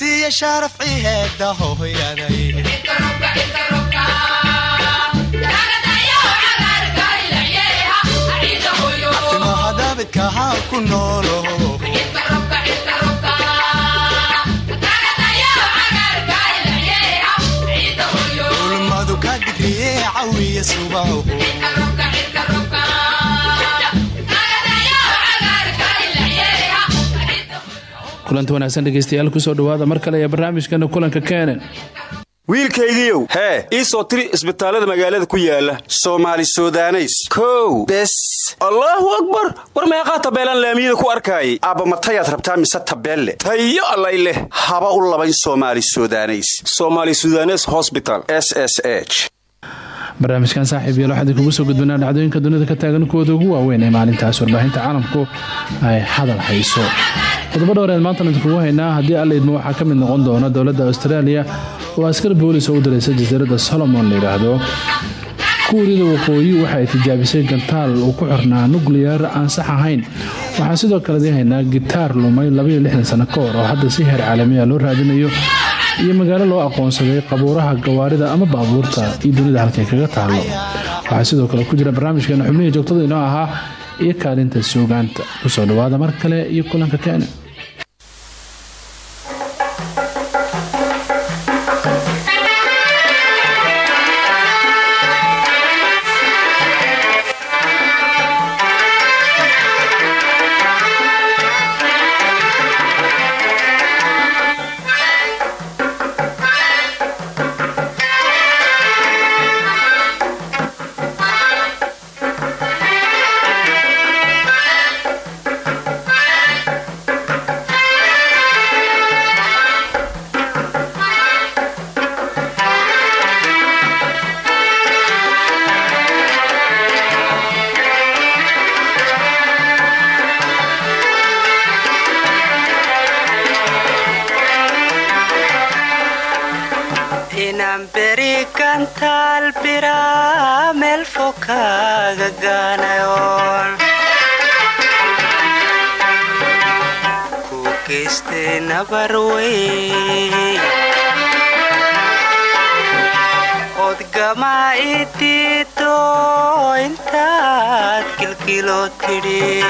siiya sharafci heeda hooyaday ku noolo ulmadu ka digriye cawiya subaho kulanti wanaagsan dhegeystayaal ku soo dhawaada mar kale ee barnaamijkana kulanka kenen wiilkaygiiow hee ii soo tiri isbitaallada magaalada ku yaalla soomaali sudaneys. Kow bes. Allaahu akbar! War meeqaa tabeelaan laamiyada ku arkaayay aabba matayaad rabtaa mise tabeelle? Tayo allay leh. Haba u labayn soomaali sudaneys. Somaali sudanes hosbital s s h. Barnaamijkan saaxiib yael waxaan idinkugu soo gudbanaa dhacdooyinka dunida ka taagan kuwooda ugu waaweyn ee maalintaas warbaahinta caalamku ay hadal hayso qodobo dhowreed maantan idinkugu haynaa haddii allaydma waxaa ka mid noqon doona dowladda australia. Oo askar boolis oo u diraysa jasiiradda solomon la yidhaahdo. Kuuriyada waqooyi waxa ay tijaabisay gantaal uu ku xirnaa nukliyar aan sax ahayn. Waxaan sidoo kale dii gitaar lumay sano ka hor oo hadda si heer caalamiya loo raadinayo iyo magaalo loo aqoonsaday qabuuraha gawaarida ama baabuurta iyo dunida halkay kaga taalo waxaa sidoo kale ku jira barnaamijkeena xubnihii joogtada inoo ahaa iyo kaalinta suugaanta. Kusoo dhawaada mar kale iyo kulanka kene tidhi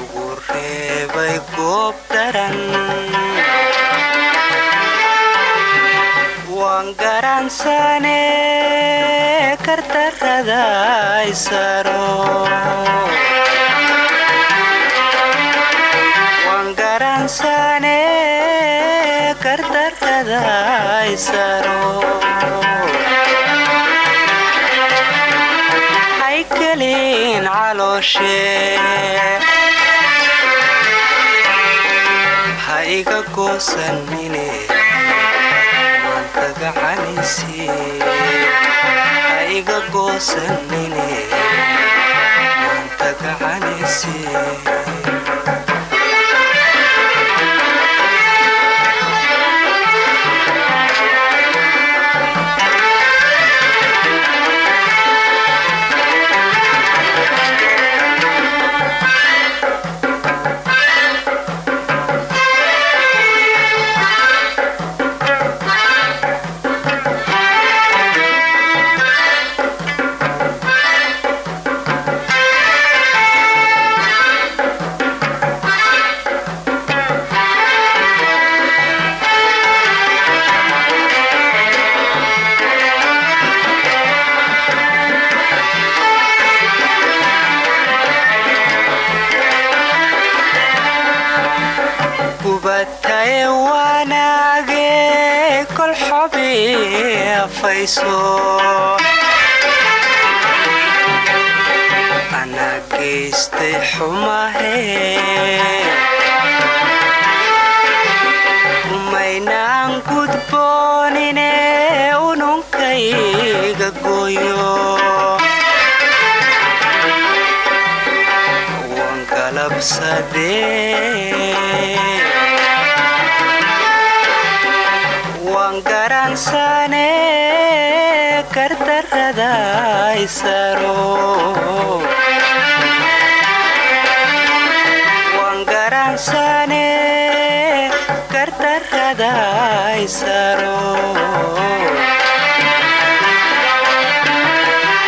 ugu reebay goob daran waan garansane kardarada ha iga goosanine waantaga canaysi ha iga goosanine waantaga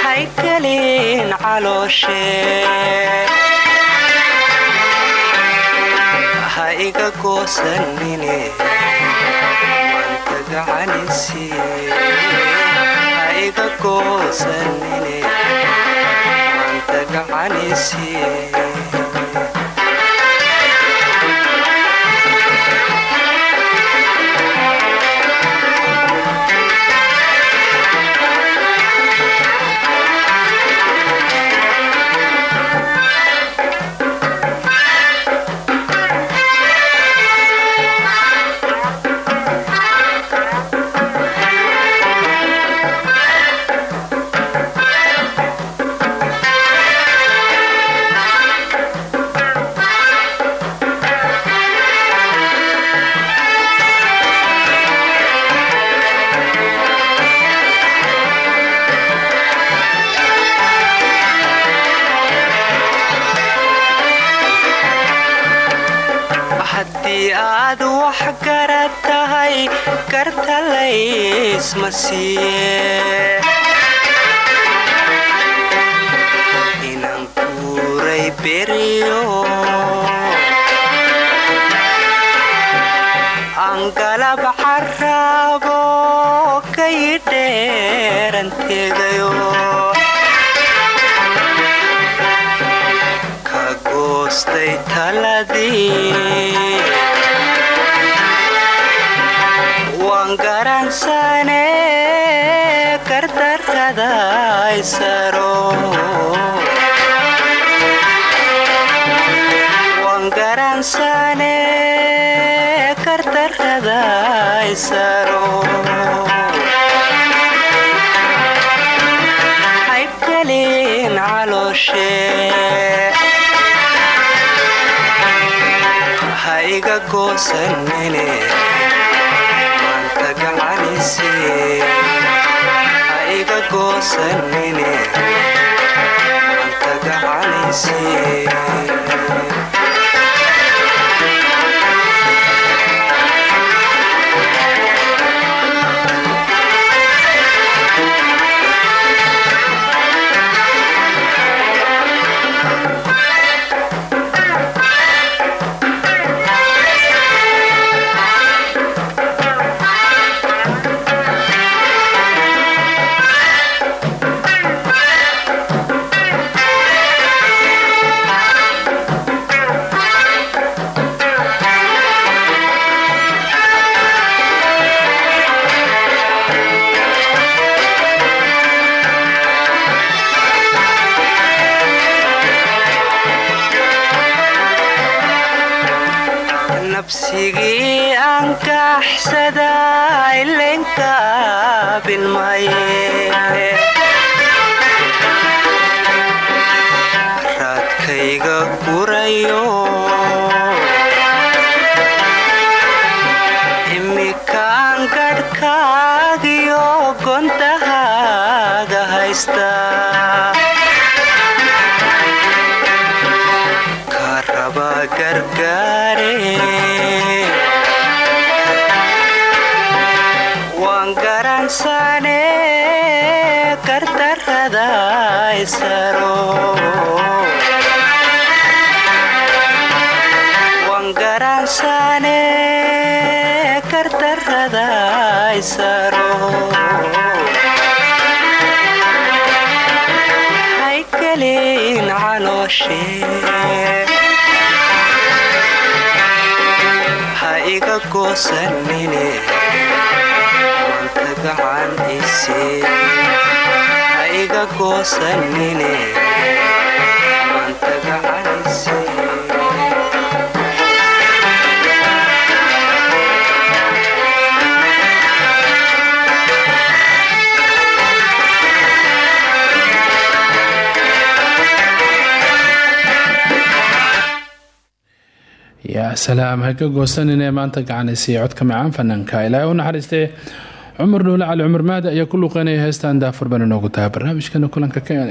haykalin calooshha iga goosanine manta gacanisiye koosan mene maanta gacanise ha iga goosan mene maanta gacanise goosanine maanta salaam ha goosanine maanta gacanaysiya codka macaan fanaanka ilaahay u naxariistee cumar dhowle cali cumar maadi ayaa ku luuqeynaya heestaan daafur baan inoogu taha barnaamijkana kulanka kn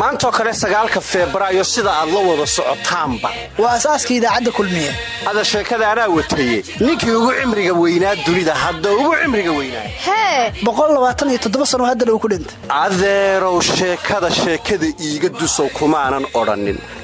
maantoo kale sagaalka febraayo sida aad la wada socotaanba. Waa asaaskii idaacadda kulmiye. Ada sheekada anaa wataye ninkii ugu cimriga weynaa dunida hadda ugu cimriga weynaa hee! Qsano haddana uu ku dhintay. Adeerow sheekada sheekada iiga dusow kumaanan odhannin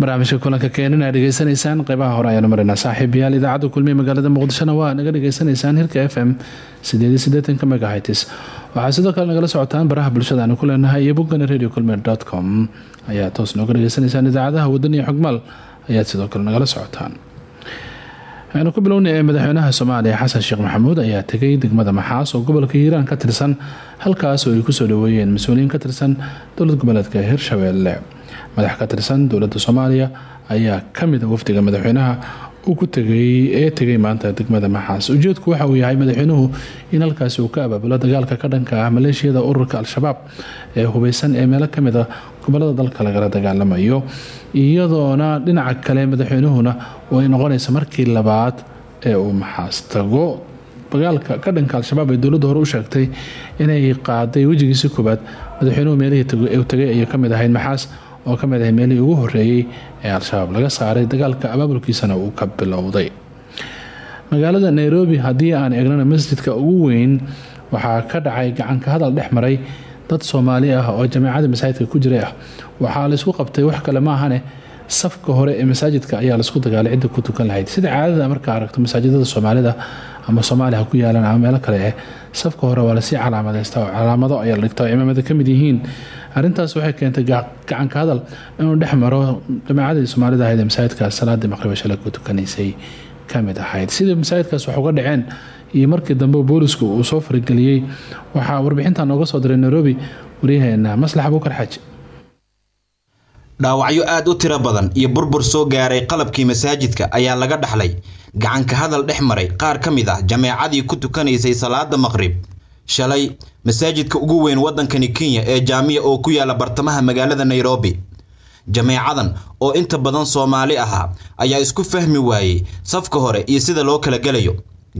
barnaamijka kulanka keenan aad dhegeysanaysaan qeybaha hore ayaanu marinaa saaxiibayaal idaacadda kulmiye magaalada muqdishona waa naga dhegeysanaysaan hirka f m megahits waxaa sidoo kale nagala socotaan baraha bulshada aanu ku leenahay iyo boggana radio culmer com ayaa toos nooga dhegeysanaysaan idaacadaha wadan iyo xogmaal ayaad sidoo kale nagala socotaan. Waxaynu ku bilownay madaxweynaha soomaaliya xasan sheekh maxamuud ayaa tegay degmada maxaas oo gobolka hiiraan ka tirsan halkaas oo ay ku soo dhaweeyeen mas'uuliyiin ka tirsan dowlad goboleedka hirshabeelle. Madax ka tirsan dowladda soomaaliya ayaa ka mid a wafdiga madaxweynaha uu ku tegay ee tegay maanta degmada maxaas. Ujeedku waxa uu yahay madaxweynuhu in halkaasi uu ka abaabulo dagaalka ka dhanka ah maleeshiyada ururka al-shabaab ee hubeysan ee meelo ka mid a gobollada dalka lagala dagaalamayo. Iyadoona dhinaca kale madaxweynuhuna ay noqonaysa markii labaad ee uu maxaas tago. Dagaalka ka dhanka al-shabaab ee dowladda hore u sheegtay inay qaaday wejigiisii koobaad madaxweynuhu meelihii tagay ayay ka mid ahayd maxaas oo ka mid ahay meelihii ugu horeeyey ee al-shabaab laga saaray dagaalka abaabulkiisana uu ka bilowday. Magaalada nairobi haddii aan eegnana masjidka ugu weyn waxaa ka dhacay gacanka hadal dhex dad soomaali ah oo jameecada masaajidka ku jiray ah. Waxaa laysku qabtay wax kale maahane safka hore ee masaajidka ayaa la isku dagaalay cidda ku tukan lahayd. Sida caadada markaa aragto masaajidada soomaalida ama soomaaliya ha ku yaalan ama meelo kale safka hore waa la sii calaamadeysta oo calaamado ayaa la dhigta imaamada ka mid yihiin arintaas waxay keentay gacanka hadal inuu dhex maro jamaacadii soomaalida ahayd ee masaajidkaas salaadii maqriba shalay ku tukanaysay ka mid ahayd. Sidii masaajidkaas wax uga dhaceen iyo markii dambe boolisku uu soo farageliyey waxaa warbixinta nooga soo diray nairobi waryaheena maslax abuukar xaaji dhaawacyo aad u tiro badan iyo burbur soo gaaray qalabkii masaajidka ayaa laga dhaxlay. Gacanka hadal dhex maray qaar ka mid ah jameecadii ku tukanaysay salaada maqrib shalay masaajidka ugu weyn waddankani kenya ee jaamiya oo ku yaalla bartamaha magaalada nairobi. Jameecadan oo inta badan soomaali ahaa ayaa isku fahmi waayey safka hore iyo sida loo kala gelayo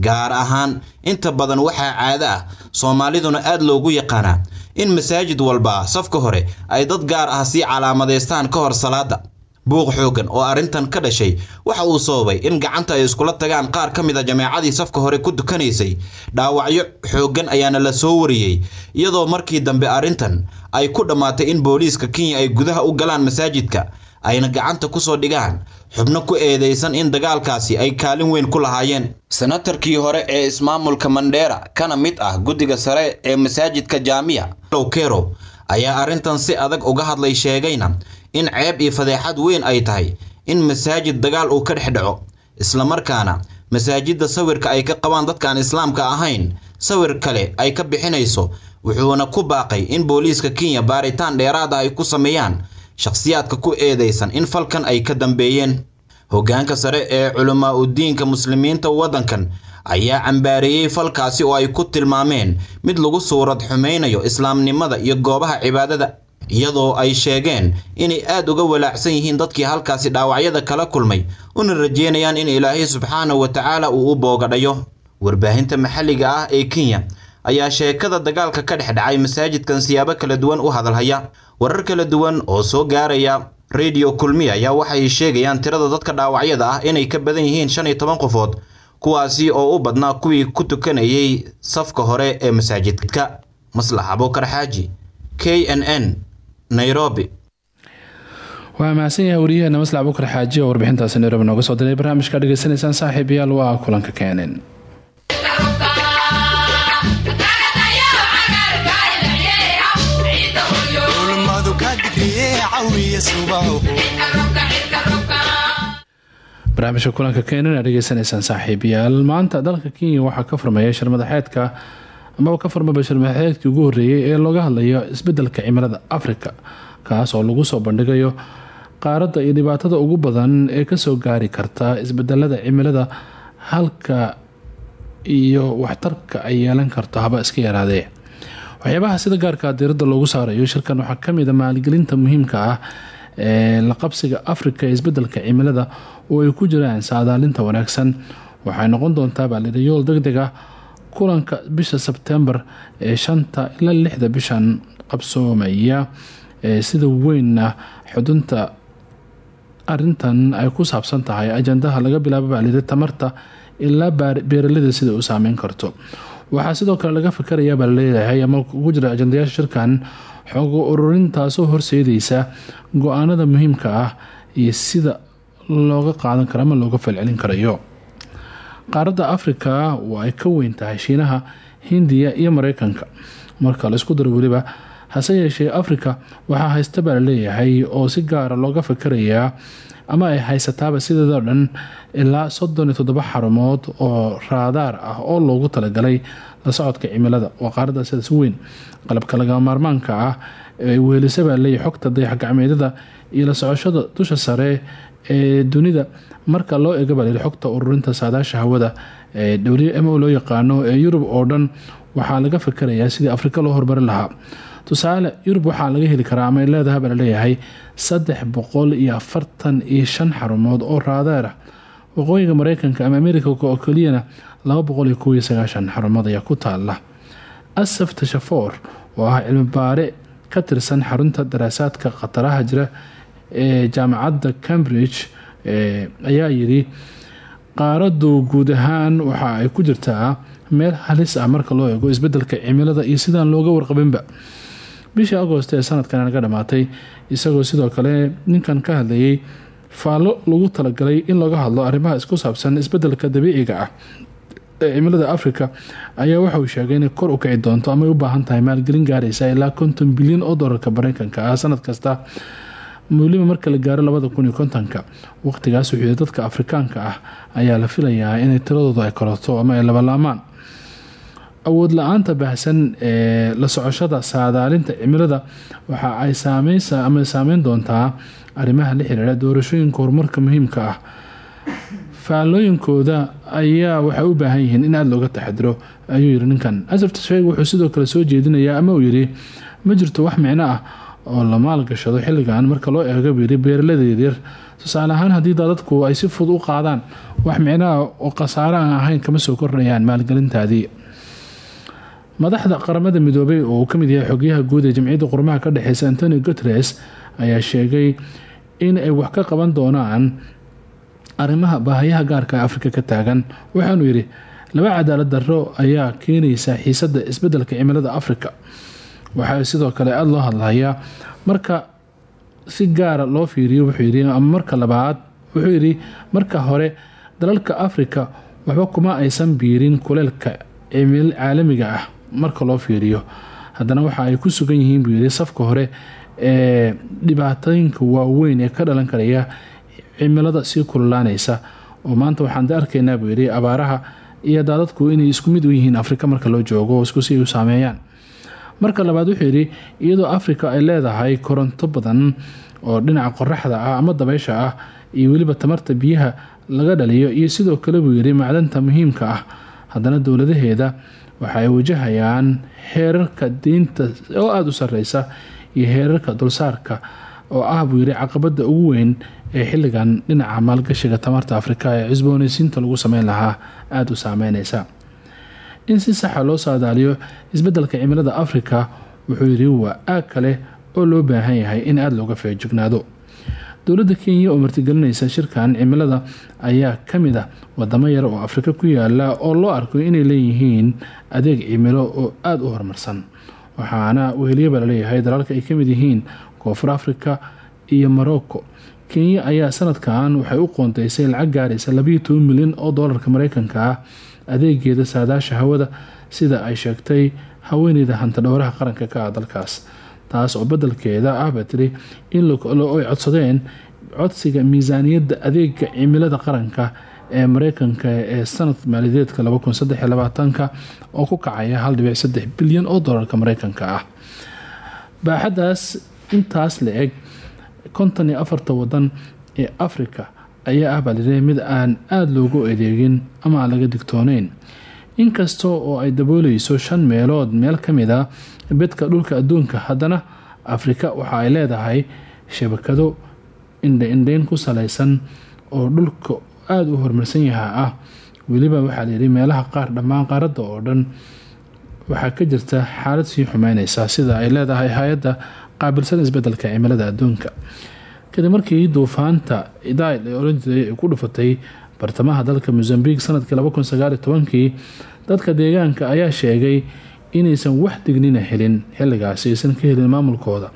gaar ahaan inta badan waxaa caado ah soomaaliduna aad loogu yaqaanaa in masaajid walba safka hore ay dad gaar ah sii calaamadeystaan ka hor salaada buuq xoogan oo arrintan ka dhashay. Waxa uu sababay in gacanta ay iskula tagaan qaar ka mid a jameecadii safka hore ku tukanaysay dhaawacyo xooggan ayaana la soo wariyey iyadoo markii dambe arrintan ay ku dhammaatay in booliiska kenya ay gudaha u galaan masaajidka ayna gacanta ku soo dhigaan xubno ku eedeysan in dagaalkaasi ay kaalin weyn ku lahaayeen. Senatarkii hore ee ismaamulka mandheera kana mid ah guddiga sare ee masaajidka jaamiya lowkero ayaa arrintan si adag uga hadlay sheegayna in ceeb iyo fadeexad weyn ay tahay in masaajid dagaal uu ka dhex dhaco islamarkaana masaajidda sawirka ay ka qabaan dadkaan islaamka ahayn sawir kale ay ka bixinayso wuxuuna ku baaqay in booliiska kenya baaritaan dheeraad ah ay ku sameeyaan shakhsiyaadka ku eedeysan in falkan ay ka dambeeyeen. Hoggaanka sare ee culamaa udiinka muslimiinta waddankan ayaa cambaareeyey falkaasi oo ay ku tilmaameen mid lagu suurad xumaynayo islaamnimada iyo goobaha cibaadada iyadoo ay sheegeen inay aad uga walaacsan yihiin dadkii halkaasi dhaawacyada kala kulmay una rajeynayaan in ilaahay subxaanahu wa tacaala uu u boogadhayo warbaahinta maxalliga ah ee kenya ayaa sheekada dagaalka ka dhex dhacay masaajidkan siyaabo kala duwan u hadalhaya. Warar kala duwan oo soo gaaraya radio kulmiya ayaa waxay sheegayaan tirada dadka dhaawacyada ah inay ka badan yihiin shan iyo toban qofood kuwaasi oo u badnaa kuwii ku tukanayay safka hore ee masaajidka. Maslax abuukar xaaji k n n nairobi. Waa mahadsan yahay wariyaheena maslax abuukar xaaji oo warbixintaasi nairobi nooga soo diray? Barnaamijka dhegeysanaysaan saaxiibayaal waa kulanka subaho barnaamijka kulanka keenan aad dhegeysanaysaan saaxiibayaal. Maanta dalka kenya waxaa ka furmaya shirmadaxeedka amaba ka furmaba shirmadaxeedkii ugu horeeyay ee looga hadlayo isbeddelka cimilada afrika kaas oo lagu soo bandhigayo qaaradda iyo dhibaatada ugu badan ee ka soo gaari karta isbedelada cimilada halka iyo waxtarka ay yeelan karto haba iska yaraadee. Waxyaabaha sida gaarka diirada loogu saarayo shirkan waxaa ka mid a maalgelinta muhiimka ah ee la qabsiga afrika ee isbeddelka cimilada oo ay ku jiraan saadaalinta wanaagsan. Waxay noqon doontaa baalidhi yool deg deg ah kulanka bisha sebtembar ee shanta ilaa lixda bishan qabsoomaya ee sida weynna xudunta arintan ay ku saabsan tahay ajandaha laga bilaabo baalidhi tamarta ilaa beeralada sida u saameyn karto. Waxaa sidoo kale laga fikarayaa baa la leeyahay ama ugu jira ajandayaasha shirkan xoogo ururin taasoo horseedaysa go'aanada muhiimka ah iyo sida looga qaadan karo ama looga falcelin karayo qaaradda afrika waa ay ka weyn tahay shiinaha hindiya iyo mareykanka. Marka la isku daro weliba hase yeeshee afrika waxaa haysta baa la leeyahay oo si gaara looga fikarayaa ama ay haysataaba sideedoo dhan ilaa soddon iyo toddoba xarumood oo raadaar ah oo loogu talagalay la socodka cimilada. Waa qaaradda sidaas weyn. Qalabka lagama maarmaanka ah ee weelisa baa leeyahay xogta dayax gacmeedyada iyo la socoshada dusha sare ee dunida. Marka loo eega leeyahay xogta ururinta saadaasha hawada ee w m o loo yaqaano ee yurub oo dhan waxaa laga fikarayaa sidii afrika loo hormarin lahaa. Tusaale yurub waxaa laga heli karaa ama leedahay baa la leeyahay saddex xarumood oo raadeer ah. Waqooyiga mareykanka ama america oo keliyana laba xarumood ayaa ku taala asaf tashafoor oo ah cilmi baare ka tirsan xarunta daraasaadka khataraha jira ee jaamacadda cambridge ayaa yiri qaaradu guud ahaan waxa ay ku jirtaa meel halis ah marka loo eego isbeddelka cimilada iyo sidaan looga warqabinba. Bishii agost ee sanadkan naga dhamaatay isagoo sidoo kale ninkan ka hadlayay faallo lagu talagalay in laga hadlo arrimaha isku saabsan isbeddelka dabiiciga ah ee cimilada afrika ayaa waxauu sheegay inay kor u kici doonto ama ay u baahan tahay maalgelin gaaraysa ilaa konton bilyan oo doolarka mareykanka ah kasta weliba marka la gaaro labada kun iyo kontonka waqtigaas wuxuu dadka afrikaanka ah ayaa la filayaa inay tiradoodu ay koroto ama ay labalaamaan. Awood la'aanta baahsan ee la socoshada saadaalinta cimilada waxa ay saameysa ama saameyn doontaa arrimaha la xiriira doorashooyinka horumarka muhiimka ah. Faallooyinkooda ayaa waxay u baahan yihiin in aada looga taxadiro ayuu yiri ninkan. Asaf tasheeg wuxuu sidoo kale soo jeedinayaa ama uu yiri ma jirto wax micno ah oo la maalgashado xilligan marka loo eego buu yiri beeralada yaryar tusaale ahaan haddii daadadku ay si fudud u qaadaan wax micnaha oo khasaare aan ahayn kama soo kordhayaan maalgelintaadii. Madaxda qaramada midoobay oo uu ka mid yahay xogyaha guud ee jamciyadda qurmaha ka dhexeysa antonio guteres ayaa sheegay in ay wax ka qaban doonaan arrimaha baahayaha gaarka ee afrika ka taagan. Waxaanuu yidhi laba cadaalad darro ayaa keenaysa xiisada isbeddelka cimilada afrika waxaa sidoo kale aada loo hadlayaa. Marka si gaara loo fiiriyo wuxuu yidhi marka labaad wuxuu yidhi marka hore dalalka afrika waxba kuma aysan biirin kuleelka cimil caalamiga ah marka loo fiiriyo. Haddana waxa ay ku sugan yihiin buu yidhi safka hore ee dhibaatooyinka waaweyn ee ka dhalan karaya cimilada sii kululaanaysa. Oo maanta waxaan arkaynaa buu yidhi abaaraha iyo daadadku inay isku mid u yihiin afrika marka loo joogo oo isku si ay u saameeyaan marka labaad wuxuu yidhi iyadoo afrika ay leedahay koronto badan oo dhinaca qoraxda ah ama dabeysha ah iyo weliba tamarta biyaha laga dhaliyo iyo sidoo kale buu yidhi macdanta muhiimka ah haddana dowladaheeda waxa ay wajahayaan heerarka diinta oo aada u sareysa iyo heerarka dulsaarka oo ah buu yidhi caqabada ugu weyn ee xilligan dhinaca maalgashiga tamarta afrika ee cusbooneysiinta lagu sameyn lahaa aada u saameyneysa in si saxa loo saadaaliyo isbeddelka cimilada afrika wuxuu yidhi waa aag kale oo loo baahan yahay in aada looga feejignaado dowladda kenya oo martigelinaysa shirkan cimilada ayaa ka mid ah wadamo yar oo afrika ku yaalla oo loo arko inay leeyihiin adeeg cimilo oo aada u horumarsan. Waxaana weheliyaba la leeyahay dalalka ay ka mid yihiin koonfur afrika iyo morocco kenya ayaa sanadkan waxay u qoonteysay lacag gaaraysa labayo toban milyan oo doolarka mareykanka ah adeegeeda saadaasha hawada sida ay sheegtay haweeneyda hantidhowraha qaranka ka ah dalkaas. Taas oo bedelkeeda ah baa tiri in ay codsadeen codsiga miisaaniyadda adeega cimilada qaranka ee mareykanka ee sanad maaliyadeedka oo ku kacaya bilyan oo dolarka mareykanka ah. Baaxadaas intaas la eg konton iyo afarta wadan ee afrika ayaa ah baa layidhi mid aan aada loogu adeegin ama laga digtooneyn inkasta oo ay dabooleyso shan meelood meel ka mid a bedka dhulka adduunka haddana afrika waxa ay leedahay shabakado indha-indheyn ku saleysan oo dhulka aada u horumarsan yaha ah weliba waxaa layidhi meelaha qaar dhammaan qaaradda oo dhan waxaa ka jirta xaalad sii xumeyneysa sida ay leedahay hay'adda qaabilsan isbeddelka cimilada adduunka kadib markii duufaanta idail ee oran ay ku dhufatay bartamaha dalka mosambique sannadkii kii dadka deegaanka ayaa sheegay inaysan wax dignina helin xilligaasi aysan ka helin maamulkooda.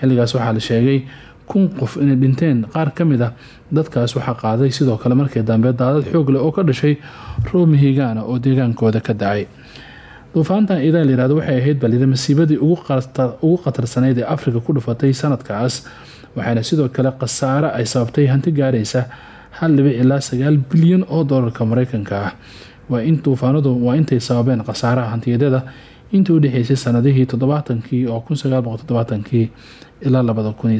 Xilligaas waxaa la sheegay kun qof inay dhinteen qaar ka mid a dadkaas waxaa qaaday sidoo kale markii dambe daadad xoog leh oo ka dhashay roomi higaana oo deegaankooda ka dacay. Duufaantan idaal yiraahdo waxay ahayd balida masiibadii ugu khatarsanayd ee afrika ku dhufatay sanadkaas waxaana sidoo kale khasaare ay sababtay hanti gaaraysa hal dhibic ilaa sagaal bilyan oo dolarka mareykanka ah. Waa in duufaanadu waa intay sababeen khasaaraha hantiyadyada intii udhexeysay sanadihii toddobaatankii oo kii ilaa labada kun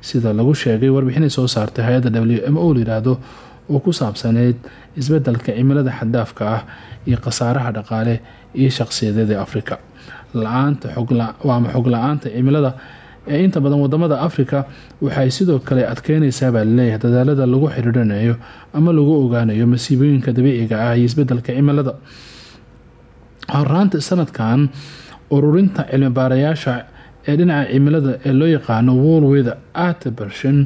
sida lagu sheegay warbixinay soo saartay hay'adda w m o layiraahdo oo ku saabsaneyd isbeddelka cimilada xaddaafka ah iyo khasaaraha dhaqaale iyo shaqsiyadeed ee afrika waama xog la'aanta cimilada ee inta badan waddamada afrika waxay sidoo kale adkeyneysaa baa la leeyahay dadaalada lagu xiriirinayo ama lagu ogaanayo masiibooyinka dabiiciga ah iyo isbeddelka cimilada. Horaanta sanadkan ururinta cilmi baarayaasha ee dhinaca cimilada ee loo yaqaano wolwether artbershon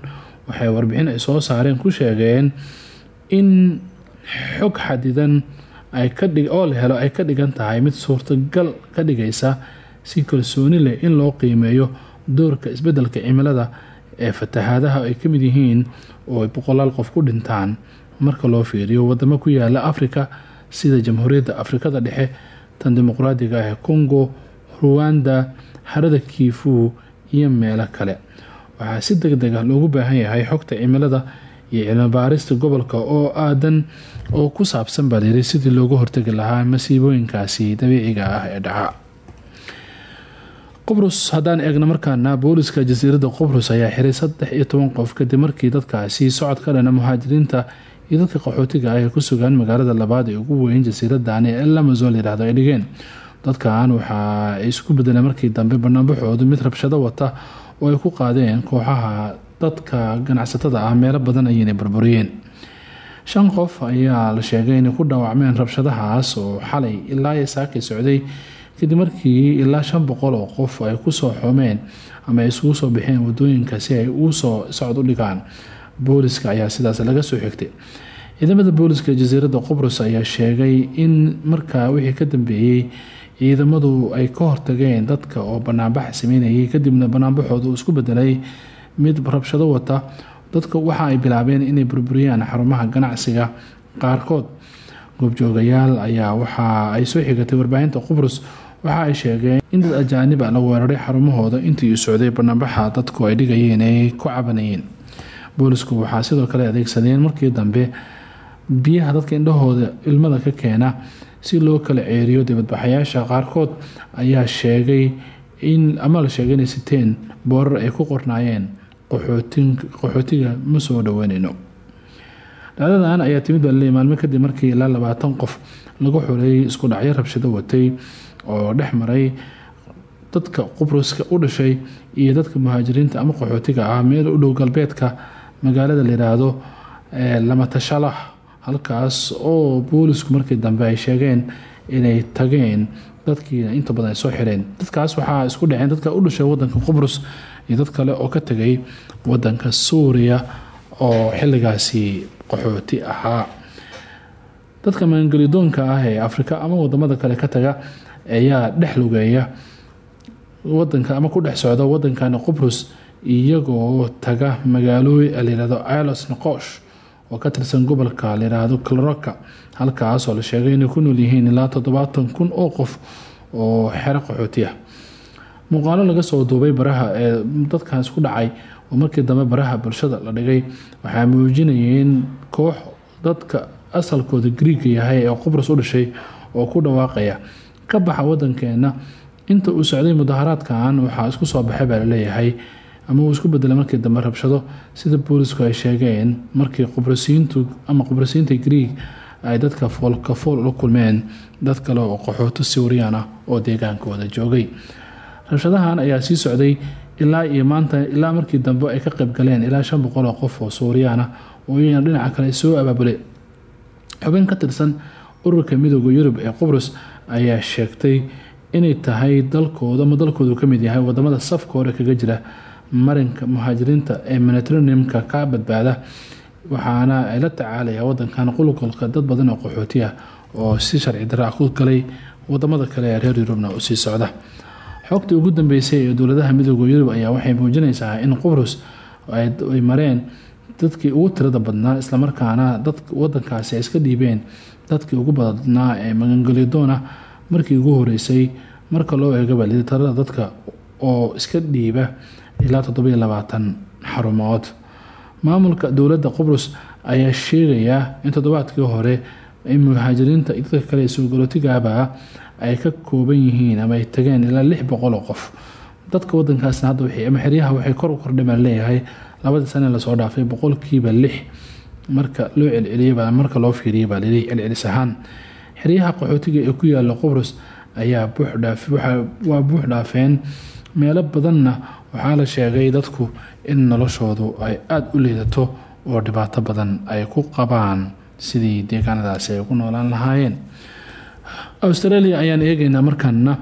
waxay warbixin ay soo saareen ku sheegeen in xog xadidan oo la helo ay ka dhigan tahay mid suurtagal ka dhigaysa si kalsooni leh in loo qiimeeyo doorka isbeddelka cimilada ee fatahaadaha ay ka mid yihiin oo ay boqolaal qof ku dhintaan. Marka loo fiiriyo wadamo ku yaalla afrika sida jamhuuriyadda afrikada dhexe tan dimuqraadiga ah ee congo ruwanda harada kiifu iyo meelo kale. Waxaa si deg deg ah loogu baahan yahay xogta cimilada iyo cilmibaarista gobolka oo aadan oo ku saabsan baa sidii looga hortegi lahaa masiibooyinkaasi dabiiciga ah ee dhaca qobrus haddaan eegno markaana booliska jasiiradda qobrus ayaa xiray saddex iyo toban qof kadib markii dadkaasi socod ka dhana muhaajiriinta iyo dadka qaxootiga ah ee ku sugan magaalada labaad ee ugu weyn jasiiradani ee lamazon layirahdo ay dhigeen. Dadkan waxaa isku bedeleen markii dambe banaanbaxoodu mid rabshado wata oo ay ku qaadeen kooxaha dadka ganacsatada ah meelo badan ayayna burburiyeen. Shan qof ayaa la sheegay inay ku dhaawacmeen rabshadahaas oo xalay ilaa iyo saakay socday kadib markii ilaa shan boqol oo qof ay ku soo xoomeen ama ay isugu soo baxeen waddooyinka si ay ugu soo socod u dhigaan booliska ayaa sidaas laga soo xigtay. Ciidamada booliska jasiiradda qobrus ayaa sheegay in markaa wixii ka dambeeyey ciidamadu ay ka hortageen dadka oo banaanbax sameynayay kadibna banaanbaxooda isku bedelay mid rabshado wata. Dadka waxa ay bilaabeen inay burburiyaan xarumaha ganacsiga qaarkood. Goobjoogayaal ayaa waxa ay soo xigatay warbaahinta qubrus waxa ay sheegeen in dad ajaaniba la weeraray xarumahooda intii uu socday banaanbaxa dadku ay dhigayeen ay ku cabanayeen. Boolisku waxaa sidoo kale adeegsadeen markii dambe biyaha dadka indhahooda ilmada ka keena si loo kala ceeriyo dibadbaxayaasha. Qaarkood ayaa sheegay in ama la sheegay inay siteen boorar ay ku qornaayeen qaxootiga ma soo dhaweynayno. Dhacdadan ayaa timid baa maalmo kadib markii ilaa labaatan qof lagu xuleeyay isku dhacyo rabshado watay oo dhex maray dadka qubruska u dhashay iyo dadka muhaajiriinta ama qaxootiga ah meel u dhow galbeedka magaalada layihaahdo lamatashalah halkaas oo boolisku markii dambe ay sheegeen inay tageen dadkiina inta badan ay soo xireen. Dadkaas waxaa isku dhaceen dadka u dhashay wadanka qubrus iyo dad kale oo ka tegay wadanka suuriya oo xiligaasi qaxooti ahaa. Dadka maangelidoonka ah ee afrika ama waddamada kale ka taga ayaa dhex lugeeya. Wadanka ama ku dhex socda wadankani qubrus iyagoo taga magaalooy layihahdo ilos noqosh oo ka tirsan gobolka layihahdo cloroka halkaasoo la sheegay inay ku nool yihiin ilaa toddobaatan kun oo qof oo xero qaxooti ah. Muuqaalo laga soo duubay baraha ee dadkan isku dhacay oo markii dambe baraha bulshada la dhigay waxaa muujinayeen koox dadka asalkooda griiga yahay ee qubrus u dhashay oo ku dhawaaqaya ka baxa wadankeena inta uu socday mudaharaadkan waxaa isku soo baxay baa la leeyahay ama uu isku bedelay markii dambe rabshado sida boolisku ay sheegeen markii qubrasiyiintu ama qubrasiyiinta griig ay dadka foolkafool ula kulmeen dad kale oo qaxooto sawiriyaan ah oo deegaankooda joogay. Rabshadahan ayaa sii socday ilaa iyo maanta ilaa markii dambe ay ka qaybgaleen ilaa shan boqol oo qof oo suuriyaan ah oo iyagana dhinaca kale soo abaabulay. Xubin ka tirsan ururka midooda yurub ee qubrus ayaa sheegtay inay tahay dalkooda ama dalkoodu ka mid yahay waddamada safka hore kaga jira marinka muhaajiriinta ee mediteraneumka ka badbaada. Waxaana ay la tacaalaya wadankan qulqulka dad badan oo qaxooti ah oo si sharci daraa ku galay waddamada kale ee reer yurubna u sii socda. Xogtii ugu dambeysay ee dowladaha midooda yurub ayaa waxay muujinaysaa in qubrus ay mareen dadkii ugu tirada badnaa islamarkaana dad wadankaasi iska dhiibeen dadkii ugu badnaa ee magangelyadoona markii ugu horeysay marka loo eegaba liitarada dadka oo iska dhiiba ilaa toddobiyo labaatan xarumood. Maamulka dowladda qubrus ayaa sheegaya in toddobaadkii hore ay muhaajiriinta dadka kale ee soogalotigaaba ay ka kooban yihiin ama ay tageen ilaa lix boqol oo qof. Dadka wadankaasna hadda ama xeryaha waxay kor u kordhay baa leeyahay. Labadii sane la soo dhaafay boqolkiiba lix marka loo celceliyay marka loo fiiriyay baa lili celcelis ahaan. Xeryaha qaxootiga ee ku yaalla qubrus ayaa waa buux dhaafeen. Meelo badanna waxaa la sheegay dadku in noloshoodu ay aada u liidato oo dhibaato badan ay ku qabaan sidii deegaanadaasi ay ugu noolaan lahaayeen. Australia ayaan eegeynaa markaana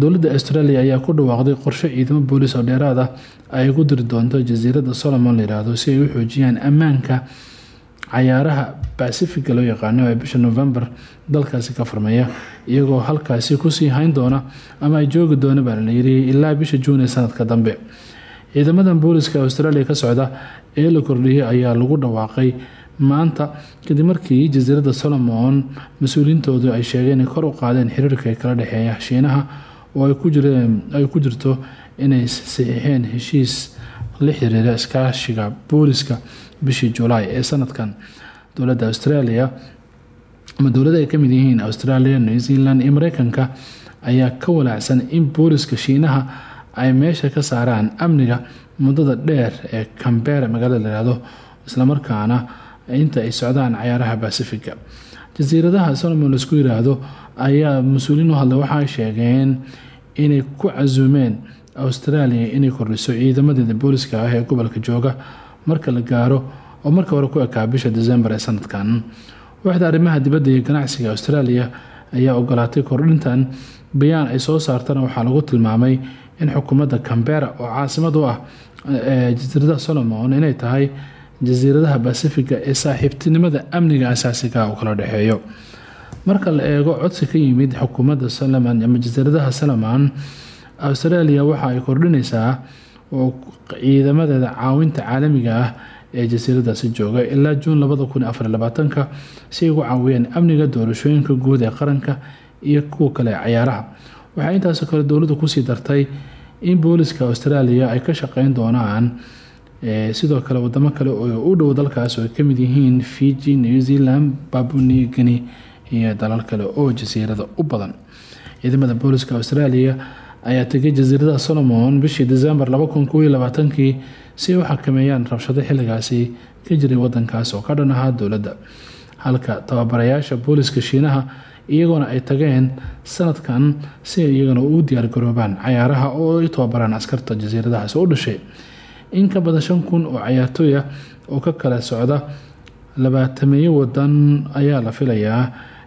dowladda australia ayaa ku dhawaaqday qorshe ciidamo boolis oo dheeraad ah ay ugu diri doonto jasiiradda solomon layiraahdo si ay u xoojiyaan ammaanka cayaaraha bacifiga loo yaqaano ee bisha november dalkaasi ka farmeeya iyagoo halkaasi ku sii hayn doona ama ay joogi doona baa layiri ilaa bisha juun ee sanadka dambe. Ciidamadan booliska australia ka socda ee la kordhiyay ayaa lagu dhawaaqay. Maanta kadib markii jasiiradda solomon mas'uuliyiintoodu ay sheegeen inay kor u qaadeen xiriirka kala dhexeeya shiinaha oo ay ku jirto inay saxiixeen heshiis la xiriira iskaashiga booliska bishii julaay ee sanadkan dowladda australia. Ama dowladda ay ka mid yihiin australia new zealand iyo mareykanka ayaa ka walaacsan in booliska shiinaha ay meesha ka saaraan amniga muddada dheer ee cambera magaalada layihahdo islamarkaana inta ay socdaan cayaaraha bacifiga jasiiradaha solomon la isku yiraahdo ayaa mas'uuliin u hadlay waxaay sheegeen inay ku casuumeen australia inay kordhiso ciidamadeeda booliska ah ee gobolka jooga marka la gaaro oo marka hore ku ekaa bisha december ee sanadkan waaxda arrimaha dibadda iyo ganacsiga australia ayaa ogolaatay kordhintan bayaan ay soo saartana waxaa lagu tilmaamay in xukuumadda cambera oo caasimad u ah ee jasiiradaha solomon inay tahay jasiiradaha basifiga ee saaxiibtinimada amniga asaasiga uu kala dhexeeyo marka la eego codsi ka yimid xukuumadda solomon ama jasiiradaha solomon australia waxa ay kordhinaysaa oo ciidamadeeda caawinta caalamiga ah ee jasiiradaasi jooga ilaa juun labadakunafarbaatanka si ay ugu caawiyeen amniga doorashooyinka guud ee qaranka iyo kuwa kale cayaaraha waxaa intaasoo kale dowladdu ku sii dartay in booliska australia ay ka shaqeyn doonaan sidoo kale wadamo kale oo u dhow dalkaas oo ay ka mid yihiin fiji new zealand babuni geni iyo dalal kale oo jasiirada u badan. Ciidamada booliska australia ayaa tegay jasiiradaha solomon bishii december kii si ay u xakameeyaan rabshado xilligaasi ka jiray wadankaas oo ka dhan ahaa dowladda. Halka tababarayaasha booliska shiinaha iyagoona ay tageen sanadkan si ay iyagana u diyaargaroobaan cayaaraha oo ay tababaraan askarta jasiiradahaas u dhashay. In ka badan shan kun oo cayaartooy ah oo ka kala socda labaatameeyo wadan ayaa la filayaa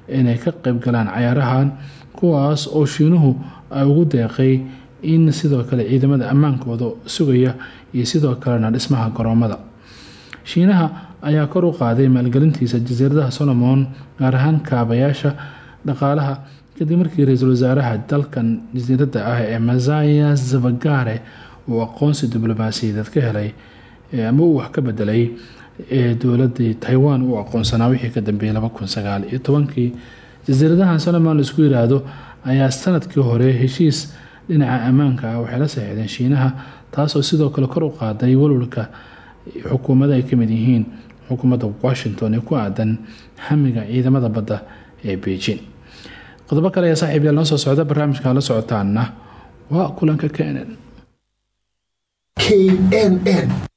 inay ka qeybgalaan cayaarahan kuwaas oo shiinuhu ugu deeqay in sidoo kale ciidamada ammaankooda sugaya iyo sidoo kalena dhismaha garoomada. Shiinaha ayaa kor u qaaday maalgelintiisa jasiiradaha solomon gaar ahaan kaabayaasha dhaqaalaha. Kadib markii ra'iisul wasaaraha dalkan jasiiradda ah ee masaya zavagare uu aqoonsi diblomaasiyadeed ka helay ama uu wax ka bedelay ee dowladii taiwan uu aqoonsanaa wixii ka dambeeyey kii jasiiradahan solomon la isku yiraahdo ayaa sannadkii hore heshiis dhinaca ammaanka ah waxay la saxiixdeen shiinaha taasoo sidoo kale kor u qaaday walwalka xukuumada ay ka mid yihiin xukuumadda washington ee ku aadan hamiga ciidamada badda ee beijing. Qodobo kale ayaa saaxiib yaal noo soo socda barnaamijkan la socotaana waa kulanka knn kastuu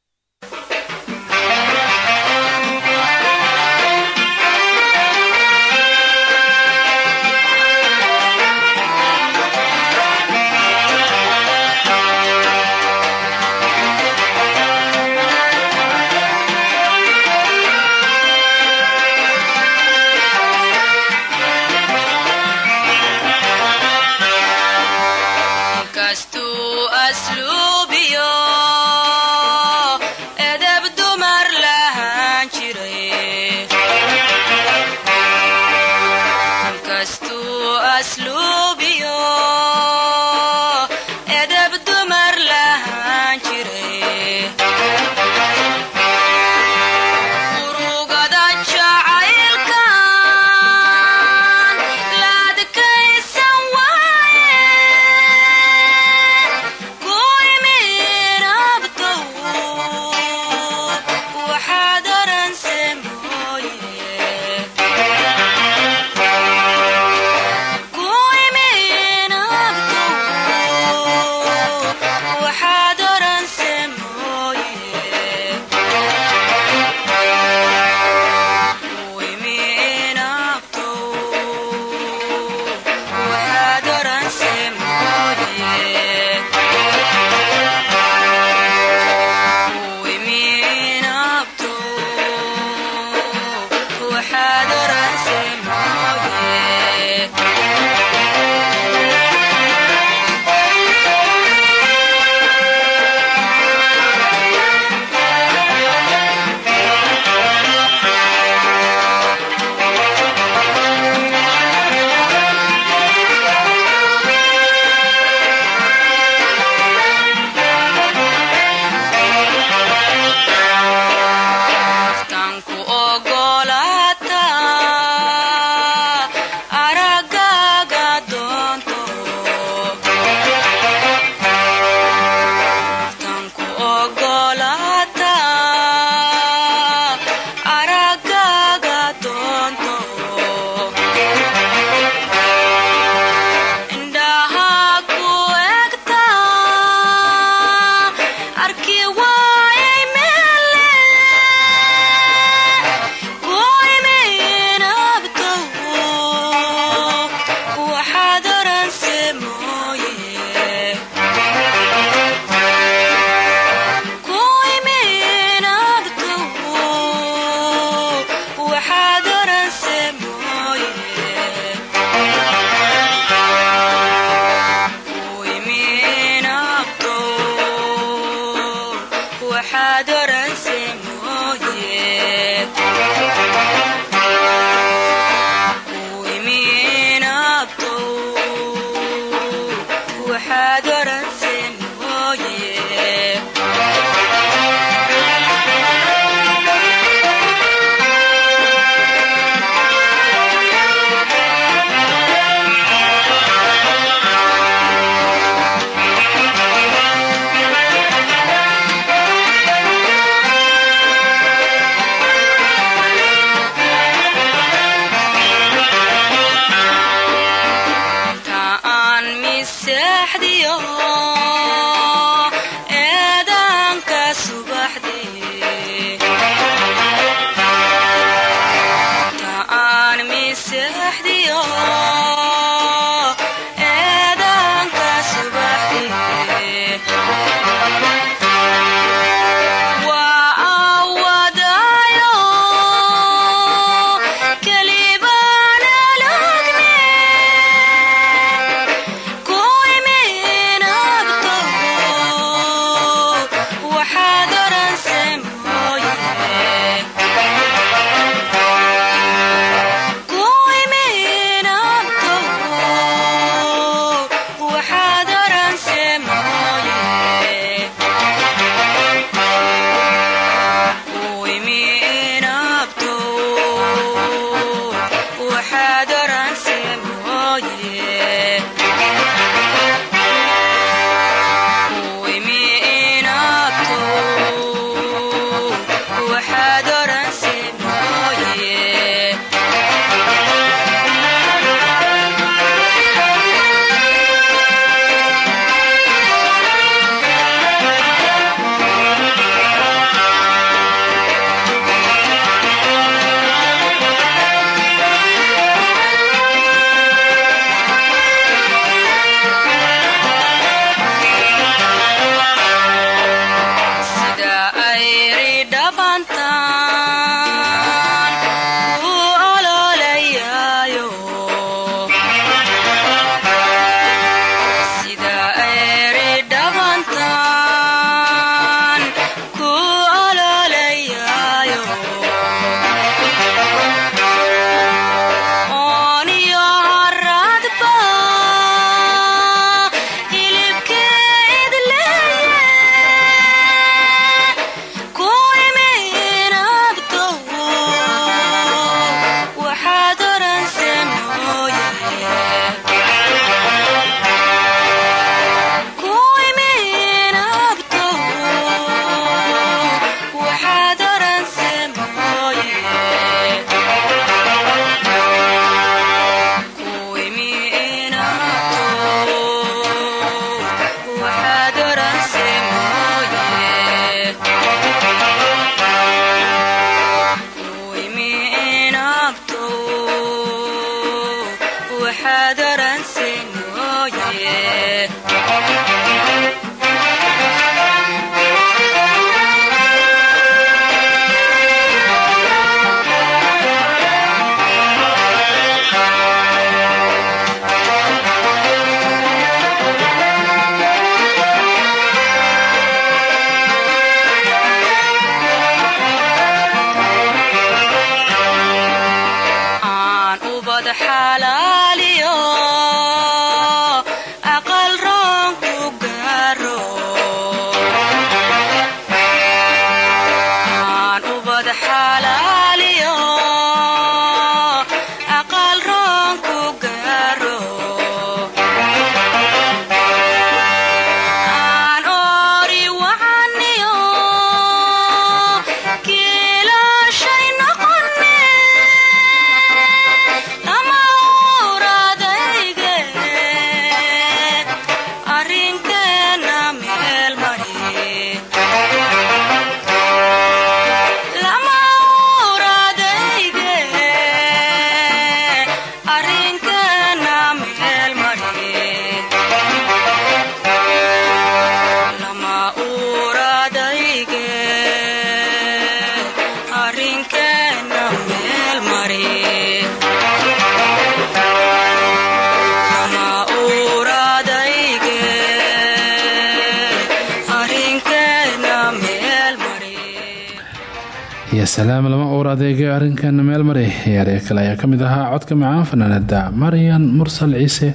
adeegay arrinkan meel maray ciyaarya kale ayaa ka mid ahaa codka macaan fanaanada. Maryan mursal ciise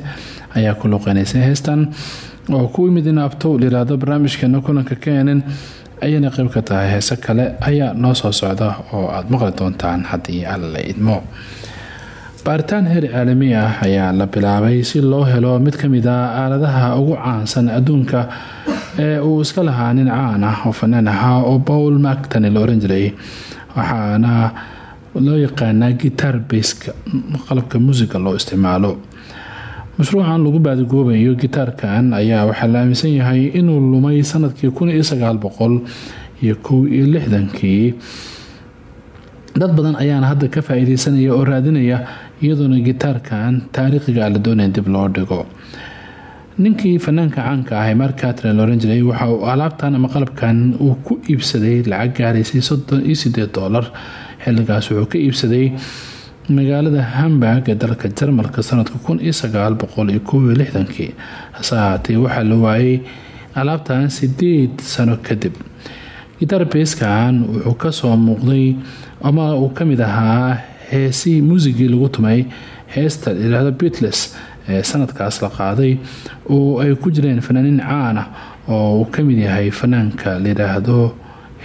ayaa ku luqeynaysay heestan oo ku yimid in abtow liraado barnaamijkeena kulanka keenan ayayna qeyb ka tahay heese kale ayaa noo soo socda oo aada maqli doontaan haddii alla idmo. Baaritaan heer caalami ah ayaa la bilaabay si loo helo mid ka mid ah aaladaha ugu caansan adduunka ee uu iska lahaa nin caan ah oo fanaan ahaa oo paul mactani la oran jiray waxaana loo yaqaanaa gitar baska qalabka muusiga loo isticmaalo. Mashruucan lagu baadigoobayo gitaarkan ayaa waxaa la aaminsan yahay inuu lumay sannadkii kun iyo sagaal boqol lixdankii. Dad badan ayaana hadda ka faa-iideysanaya oo raadinaya iyadoona gitaarkan taariikhiga la doonaya dib loo dhigo ninkii fanaanka caanka ah ee mark catrin la oran jiray waxa uu alaabtan ama qalabkan uu ku iibsaday lacag gaaraysay soddon iyo sideed xilligaas wuxuu ka iibsaday magaalada hamburg ee dalka jarmalka sanadka kun iyo sagaal boqol waxaa la waayay alaabtan sideed sano kadib. Gitar beeskan wuxuu ka soo muuqday ama uu ka mid ahaa heesii muusigii lagu tumay heesta layihahdo beatles sanadkaas la qaaday oo ay ku jireen fanaaniin caan ah oo uu ka mid yahay fanaanka layidhaahdo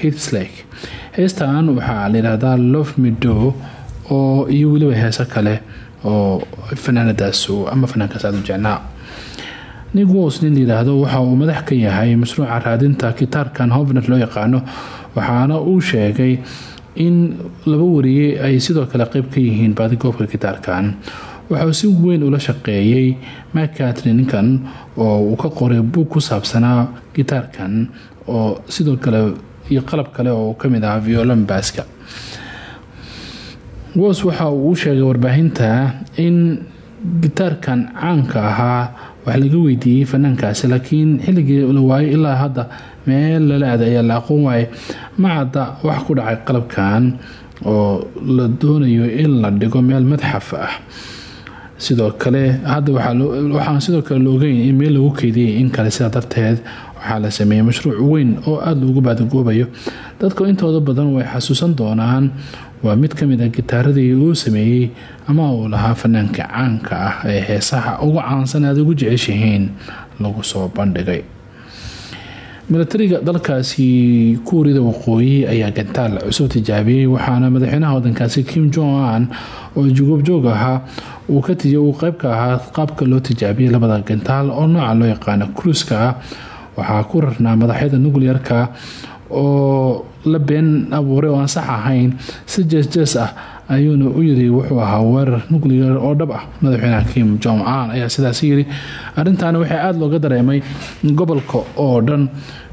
hitslake heestan waxaa layidhahdaa love mido oo iyo weliba heeso kale oo fanaanadaas ama fanaankaas aada u nig wos nin layidhaahdo waxa uu madax ka yahay mashruuca raadinta kitaarkan hovner loo yaqaano waxaana uu sheegay in laba wariyey ay sidoo kale qeyb ka yihiin baadigoobka kitaarkan waxauu si weyn ula shaqeeyey mak catrin ninkan oo uu ka qoray buug ku saabsanaa gitaarkan oo sidoo kale iyo qalab kale oo ka mid ahaa violon baska wos waxa uu u sheegay warbaahinta in gitaarkan caanka ahaa wax laga weydiiyey fanaankaasi laakiin xilligii la waayay ilaa hadda meel lala aaday ayaa la aqoon waayay macadda wax ku dhacay qalabkan oo la doonayo in la dhigo meel madxaf ah sidoo kale hadda waxaan sidoo kale la ogeyn in meel lagu keydiyay in kale sidaa darteed waxaa la sameeyey mashruuc weyn oo aada loogu baadagoobayo dadka intooda badan way xasuusan doonaan waa mid ka mid a gitaaradii uu sameeyey ama uu lahaa fanaanka caanka ah ee heesaha ugu caansan aad ugu jeceshihiin lagu soo bandhigay milatariga dalkaasi kuurida waqooyi ayaa gantaal cusub tijaabiyey waxaana madaxweynaha wadankaasi kim jong an oo jugoobjoog ahaa uu ka uu qeyb ka ahaa qaabka loo tijaabiyey labada gantaal oo nooca loo yaqaano kruiska ah ku rarnaa madaxyada nuclearka oo la been abuuray oo aan sax ahayn si jees-jees ah ayuuna u yiri wuxuu ahaa weerar nuclear oo dhab ah. Madaxweynaha kim jong an ayaa sidaas yiri arintaana waxaa aada looga dareemay gobolka oo dhan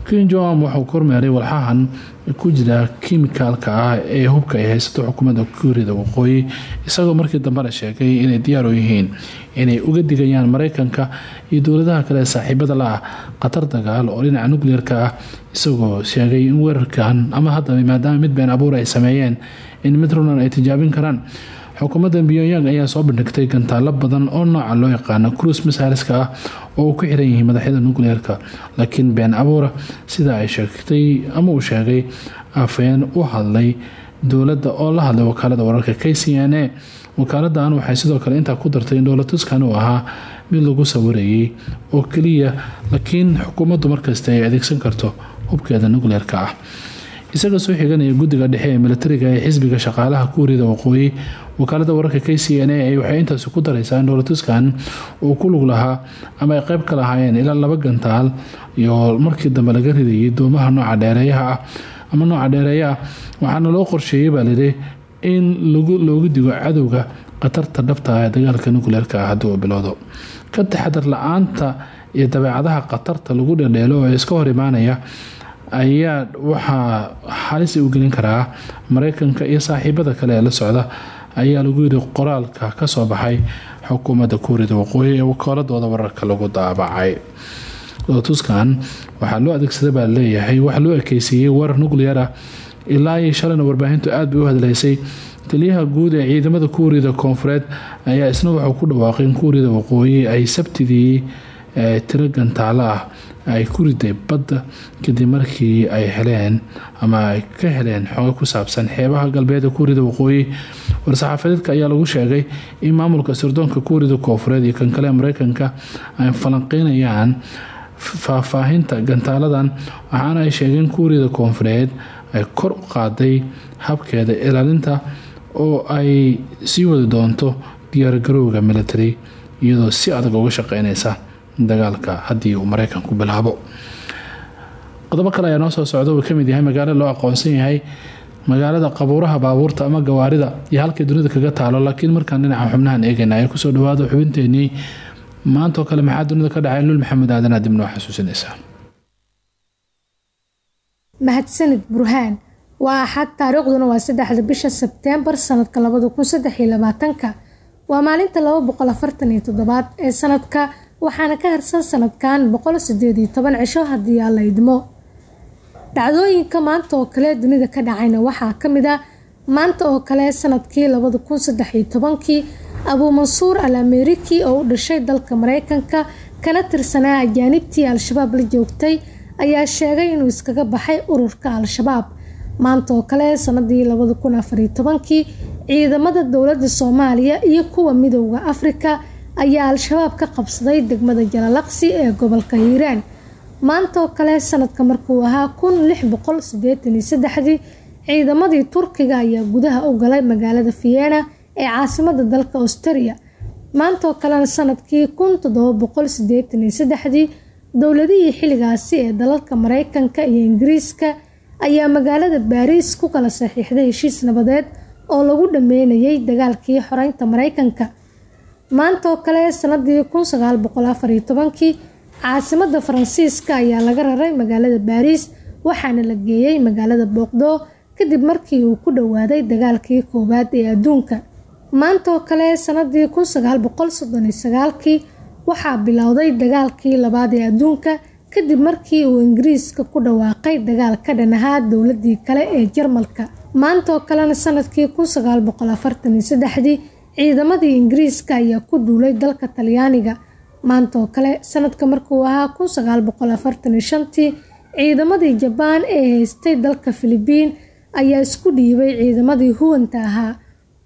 king joam wuxuu kormeeray walxahan ku jira kimikaalka ah ee hubka ay haysato xukuumadda kuuriyada waqooyi isagoo markii dambena sheegay inay diyaar u yihiin inay uga digayaan mareykanka iyo dowladaha kale ee saaxiibada la ah khatar dagaal oo dhinaca nukleerka ah isagoo sheegay in weerarkan ama hadda maadaama mid been abuur ay sameeyeen in mid runan ay tijaabin karaan. Xukuumadda pyongyang ayaa soo bandhigtay gantaalo badan oo nooca loo yaqaano cruise misailiska ah oo uu ku xiran yihiin madaxyada nukleerka laakiin been abuura sida ay sheegtay ama uu sheegay afeen u hadlay dowladda oo la hadlay wakaalada wararka k c n a. Wakaaladan waxay sidoo kale intaa ku dartay in dowlatuskan uu ahaa mid lagu sawirayay oo keliya laakiin xukuumaddu markasta ay adeegsan karto hubkeeda nukleerka ah isaga soo xiganaya guddiga dhexe ee militariga ee xisbiga shaqaalaha kuuriyada waqooyi wakaalada wararka k c waxay intaasi ku dareysaa in dowlatuskan ku lug lahaa ama ay qeyb ka lahaayeen ilaa laba gantaal iyo markii dambe laga ridayay doomaha nooca dheereeyaha ah. Ama nooca dheereeya ah waxaana loo qorsheeyay baa lidhi in loogu digo cadowga khatarta dhabta ah ee dagaalka nukleerka ah haddii uu bilowdo. Ka taxadar la'aanta iyo dabeecadaha khatarta lagu dhedheelo ee iska hor imaanaya ayaa waxaa halis u gelin karaa mareykanka iyo saaxiibada kale ee la socda ayaa lagu yiri qoraalka ka soo baxay xukuumadda kuuriyada waqooyi ee wakaaladooda wararka lagu daabacay. Tuskan waxaa loo adeegsada baa leeyahay waxaa loo ekeysiiyey warar nuclear ah. Ilaa iyo shalana warbaahintu aad bay u hadlaysay. Taliyaha guud ee ciidamada kuuriyada koonfureed ayaa isna wuxuu ku dhawaaqay in kuuriyada waqooyi ay sabtidii tiro gantaalo ah ay ku riday badda kadib markii ay heleen ama ay ka heleen xooga ku saabsan xeebaha galbeed ee kuuriyada waqooyi. War-saxaafadeedka ayaa lagu sheegay in maamulka sirdoonka kuuriyada koonfureed iyo kan kale mareykanka ay falanqeynayaan faahfaahinta gantaaladan waxaana ay sheegeen kuuriyada koonfureed ay kor u qaaday habkeeda ilaalinta oo ay sii wadi doonto diyaargarowga military iyadoo si adag uga shaqeyneysa dagaalka haddii uu mareykanku bilaabo. Qodobo kale ayaa noo soo socda uu ka mid yahay magaalo loo aqoonsan yahay magaalada qabuuraha baabuurta ama gawaarida iyo halkay dunida kaga taalo laakiin markaan dhinaca xubnahan eegayna ayaa ku soo dhawaado xubinteenii maantaoo kale maxaa dunida ka dhacay? Lul maxamed aadan aad dib noo xasuusinaysaa. Mahadsanid burhaan waa axad taariikhduna waa saddexda bisha sebteembar sanadka labada kun saddex iyo labaatanka. Waa maalinta laba boqol afartan iyo toddobaad ee sanadka waxaana ka harsan sanadkan cisho haddii aan la idmo. Dhacdooyinka maanta oo kale dunida ka dhacayna waxaa ka mid ah maanta oo kale sannadkii tobankii abuu mansuur al ameeriki oo u dhashay dalka mareykanka kana tirsanaa ajaanibtii al-shabaab la joogtay ayaa sheegay inuu iskaga baxay ururka al-shabaab. Maanta oo kale sanadii ciidamada dowladda soomaaliya iyo kuwa midowda afrika ayaa al-shabaab ka qabsaday degmada jalalaqsi ee gobolka hiiraan. Maanta oo kale sanadka markuu ahaa kun lix boqol ciidamadii turkiga ayaa gudaha u galay magaalada vienna ee caasimada dalka australia maanta oo kalena sannadkii kun toddoba boqol saddexdii dowladihii xilligaasi ee dalalka mareykanka iyo ingiriiska ayaa magaalada baariis ku kala saxiixday heshiis nabadeed oo lagu dhameynayay dagaalkii xoreynta mareykanka maanta oo kale sanadii kun sagaal boqol caasimada faransiiska ayaa laga raray magaalada baariis waxaana la geeyey magaalada booqdo kadib markii uu ku dhowaaday dagaalkii koowaad ee adduunka. Maanta oo kale sanadii kun sagaal waxaa bilowday dagaalkii labaad ee adduunka kadib markii uu ingiriiska ku dhawaaqay dagaal ka dhan ahaa dowladii kale ee jarmalka. Maanta oo kalena sannadkii kun sagaal boqol afartan iyo saddexdii ciidamadii ingiriiska ayaa ku duulay dalka talyaaniga. Maanta oo kale sanadka markuu ahaa kun sagaal boqol afartan shantii ciidamadii jabaan ee haystay dalka filibiin ayaa isku dhiibay ciidamadii huwanta ahaa.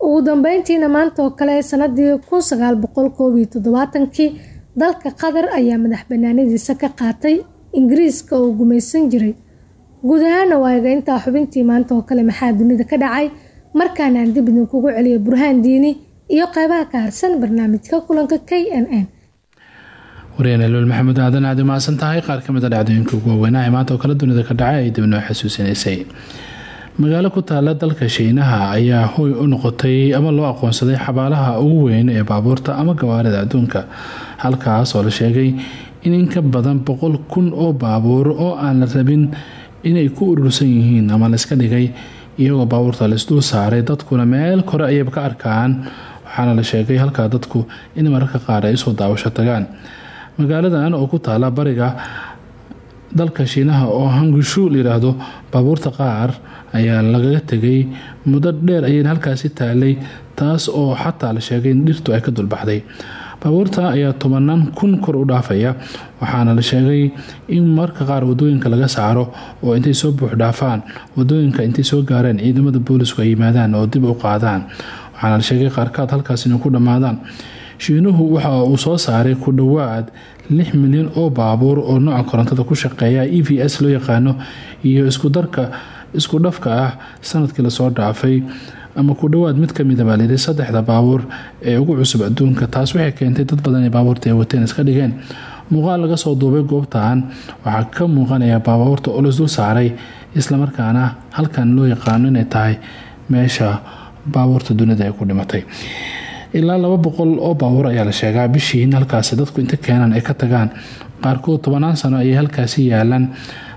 Ugu dambeyntiina maanta oo kale sanadii kun sagaal boqol koob iyo dalka qatar ayaa madax banaanadiisa ka qaatay ingiriiska oo gumaysan jiray. Guud ahaana waaga intaa xubintii maanta oo kale maxaa dunida ka dhacay? Markaana aan dib idinkugu celiyo burhaan diini iyo qeybaha ka harsan barnaamijka kulanka k n n. Maxamuud aadan aad umahadsan tahay qaar ka mid a dhacdooyinka ugu waaweynaa ee maanta oo kale ka dhacay ay dib xasuusinaysay. Magaalo ku taala dalka shiinaha ayaa hoy u noqotay ama loo aqoonsaday xabaalaha ugu weyn ee baabuurta ama gawaarida adduunka. Halkaas oo la sheegay in in ka badan boqol kun oo baabuur oo aan la rabin inay ku urursan yihiin ama layska dhigay iyagoo baabuurta laisdul saaray dadkuna meel kore ayayba ka arkaan waxaana la sheegay halkaa dadku in mararka qaar ay u soo daawasho tagaan. Magaaladan oo ku taala bariga dalka shiinaha oo hangushu layidhaahdo baabuurta qaar ayaa lagaga tegay muddo dheer ayayna halkaasi taalay taas oo xataa la sheegay in dhirtu ay ka dulbaxday. Baabuurta ayaa tobanaan kun kor u dhaafaya waxaana la sheegay in marka qaar waddooyinka laga saaro oo intay soo buux dhaafaan waddooyinka intay soo gaareen ciidamada boolisku ay yimaadaan oo dib u qaadaan waxaana sheegay qaarkaad halkaas ku dhammaadaan. Shiinuhu waxa uu soo saaray ku dhowaad lix milyan oo baabuur oo nooca korontada ku shaqeeya e s loo yaqaano iyo iskudarka isku dhafka ah sannadkii la soo dhaafay. Ama ku dhowaad mid kamida baa layidhi saddexda baabuur ee ugu cusub adduunka. Taas waxay keentay dad badan ee baabuurta ay wateen iska dhigeen. Muuqaal laga soo duubay goobtan waxaa ka muuqanaya baabuurta oo laisdul saaray islamarkaana halkan loo yaqaano inay tahay meesha baabuurta dunida ay ku dhimatay. Ilaa laba boqol oo baabuur ayaa la sheegaa. Bishii in dadku inta keenaan ay ka tagaan qaarkood tobanaan sano ayay halkaasi yaalaan.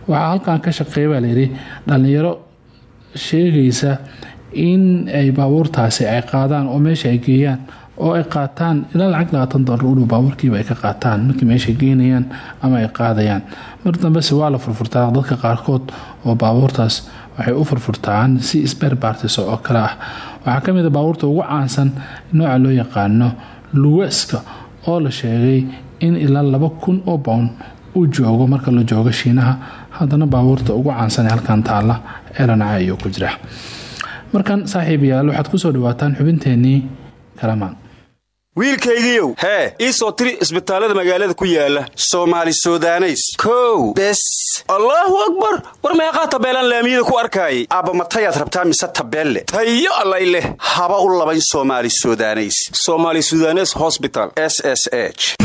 Waxaa halkan ka shaqeeya baa layidhi dhalinyaro sheegaysa in ay baabuurtaasi ay qaadaan oo meesha ay geeyaan oo ay qaataan. Ilaa lacag labaatan dolar u dhow baabuurkiiba ay ka qaataan markii meesha geynayaan ama ay qaadayaan. Mar dambese waa la furfurtaa. Dadka qaarkood oo baabuurtaas waxay u furfurtaan si isberbaartiso oo kale ah waxaa ka mid a baabuurta ugu caansan nooca loo yaqaano luweska oo la sheegay in ilaa laba kun oo bown uu joogo marka la joogo shiinaha. Haddana baabuurta ugu caansan ee halkan taalla eelanaca ayuu ku jira markan saaxiibayaal waxaad ku soo dhawaataan xubinteenii kalamaan wiilkaygiiow. Hee ii soo tiri isbitaallada magaalada ku yaalla soomaali sudaneys. Kow. Bes. Allaahu akbar. War meeqaa tabeelaan laamiyada ku arkaayay. Aabba matayaad rabtaa mise tabeelle? Tayo allay leh. Haba u labayn soomaali sudaneys. Soomaali sudanes hosbital s s h.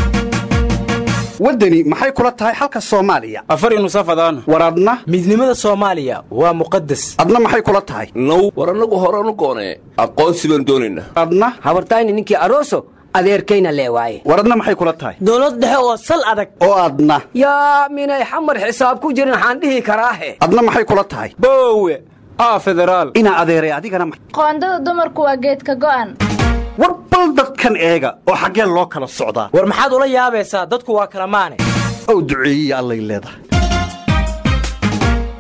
Waddani maxay kula tahay xalka soomaaliya? Afar nusafadaan war adna? Midnimada soomaaliya waa muqadas adna maxay kula tahay? Now war annagu horanu goonee. Aqoonsi baan doonaynaa adna? Habartayni ninkii aroso adeerkayna lee waaye. War adna maxay kula tahay? Dowlad dhexe oo sal adag. Oo adna yaa minay xamar xisaab ku jirin waxaan dhihi karaahe adna maxay kula tahay? Boowe aa federaal. Inaa adeeray adigana qoondada dumarku waa geedka go'an. War bal dadkan eega oo xaggeen loo kala socdaa. War maxaad ula yaabaysaa dadku waa kala maane. Ow duceeyiya allay leedahay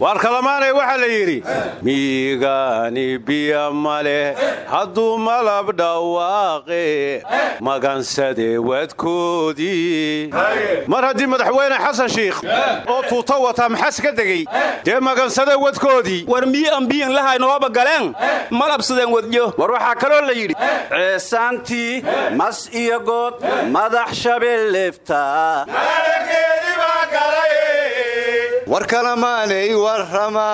waar kalamaanay waxaa la yidhi miigaani biya ma leh hadduu malab dhawaaqe magansade wadkoodii mar haddii madaxweyne xasan shiikh oo tuuta wataa maxas ka degey dee magansade wadkoodii war miyi ambiyan lahaynooba galeen? Malabsadeen wadyo. War waxaa kaloo la yidhi ceesaantii mas iyo good madax shabeelleefta war kalamaanay warrama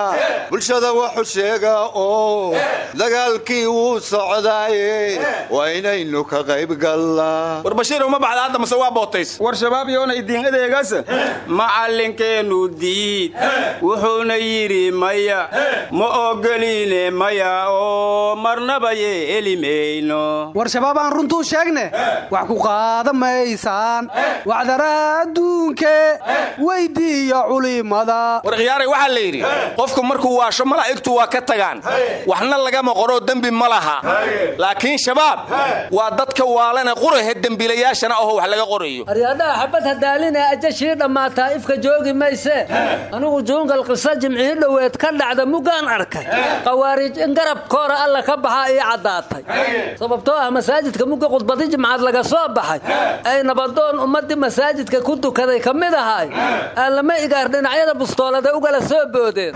bulshada wuxuu sheegaa oo dagaalkii wuu socdaaye. Waa inaynu ka qayb gallaa. War bashiir uma baxda hadda mase waa bootays war shabaab yoona idiin adeegaas macallinkeennu diid wuxuuna yidhi maya ma ogoline maya oo marnaba yeeli mayno. War shabaab aan runtuu sheegne wax ku qaada maysaan wacdara adduunke weydiiya culimada war khiyaaray waxaa la yidhi qofku markuu waasho malaa'igtu waa ka tagaan. Waxna lagama qoroo dembi ma laha. Laakiin shabaab waa dadka waalane qurahe dembiilayaashana aho wax laga qorayo. Aryaadhaha xabad hadaaline ajashii dhammaataa ifka joogi mayse. Anigu juungal qisa jimcii dhoweed ka dhacda muggaan arkay. Qawaariij in garabkoora alla ka baxaa ii caddaatay. Sababtoo ah masaajidka mugga khudbadi jimcaad laga soo baxay. Ay nabadoon ummaddii masaajidka ku dukaday ka mid ahay. Aanlama igaar dhinacyada bustoolada ugala soo boodeen.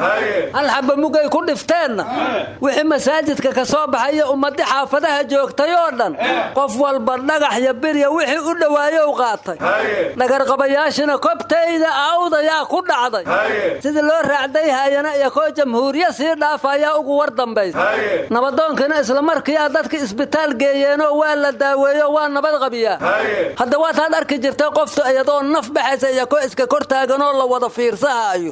Hal xabba mugay ku dhifteenna wixii masaajidka ka soo baxayo ummaddi xaafadaha joogtay oo dhan qof walba dhagax iyo birya wixii u dhowaayow qaatay. Dhagarqabayaashina kobtayda awdayaa ku dhacday. Sidii loo raacdayhayana iyo koo jamhuuriya sii dhaafayaa ugu war dambaysa nabadoonkana isla markii a dadka isbitaal geeyeenoo waa la daaweeyo waa nabad qabiyaa. Hadda waataad arki jirtay qoftu iyadoo naf baxaysa iyo ko iska kor taaganoo la wada fiirsaha haayo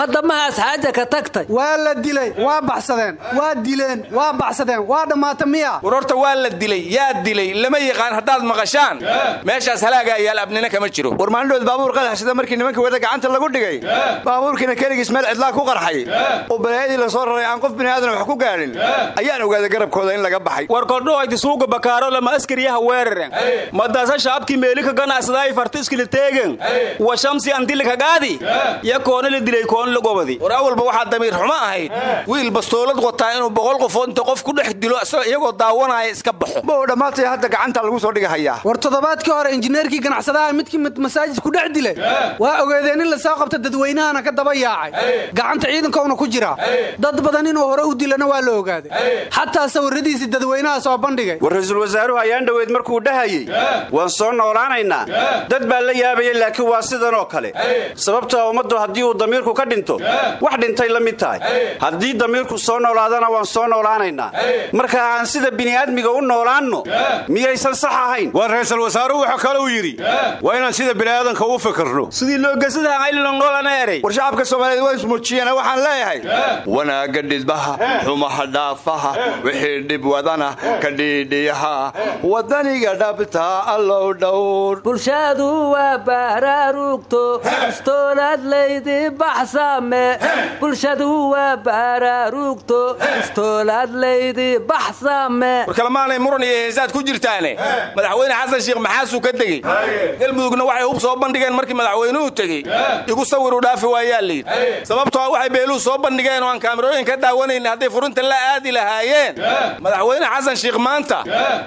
hadda mahaas xaaja ka tagtay. Waa la dilay waa baxsadeen waa dileen waa baxsadeen waa dhammaata miya. War horta waa la dilay yaa dilay lama yaqaan haddaad maqashaan. Meeshaas halaaga yaal abnina kama jiro. War maalindhood baabuur qadaxsada markii nimanka wada gacanta lagu dhigay. Baabuurkiina keligiis meel cidlaa ku qarxay. Oo balaayadii la soo raray aan qof biniaadan wax ku gaadhin ayaan ogaaday garabkooda in laga baxay. War kordhohayti suuga bakaaro lama askariyaha weeraren. Madaasa shaabkii meelika ganacsaday fartiskili teegen wa shamsi andilika ya koona la dilay koona la gobadi war awalba waxaa damiir xumo ahayd. Wiil bastoolad wataa inuu boqol qofood inta qof ku dhex dilo isagoo iyagoo daawanaya iska baxo. Ma uu dhammaantay hadda gacanta lagu soo dhigahayaa. War toddobaadkii hore injineerkii ganacsadaha midkii masaajid ku dhex dilay waa ogeedeen in la soo qabta dadweynahana ka daba yaacay. Gacanta ciidankoona ku jira. Dad badan inuu hore u dilana waa la ogaaday xataa sawiradiisii dadweynaha soo bandhigay. War ra'iisul wasaaruhu ayaan dhoweyd markuu dhahayey waan soo noolaanaynaa. Dad baa la yaabaya laakiin waa sidan oo kale. Sababtoo ummaddu haddii uu damiirku ka dhinto wax dhintay la mid tahay. Haddii damiirku soo noolaadana waan soo noolaanaynaa. Marka aan sida bini'aadmiga u noolaanno miyaysan sax ahayn? War ra'iisul wasaaruhu wuxuu kale u yidhi waa inaan sida bini'aadanka u fikirno sidii loogasadaha aylinongnoolana eray war shacabka soomaaliyeed waa ismuujiyeen waxaan leeyahay. Wanaagga dhidbaha xumaha dhaafaha wixii dhib wadana ka dhiidhiyaha. Wadaniga dhabta allow dhowr. Bulshadu waa baaraarugto laydi baxsame bulshadu waa baaraarugto istoolaad laydi baxsame war kalmaanay muran iyo heesaad ku jirtaane madaxweyne xasan sheekh maxaasuu ka tegey. Galmudugna waxay hub soo bandhigeen markii madaxweynuhu tegey. Igu sawiru dhaafi waayaa layidhi sababtoo ah waxay beeluhu soo bandhigeen oo aan kaamirooyin ka daawanayna hadday furinta la aadi lahaayeen. Madaxweyne xasan sheekh maanta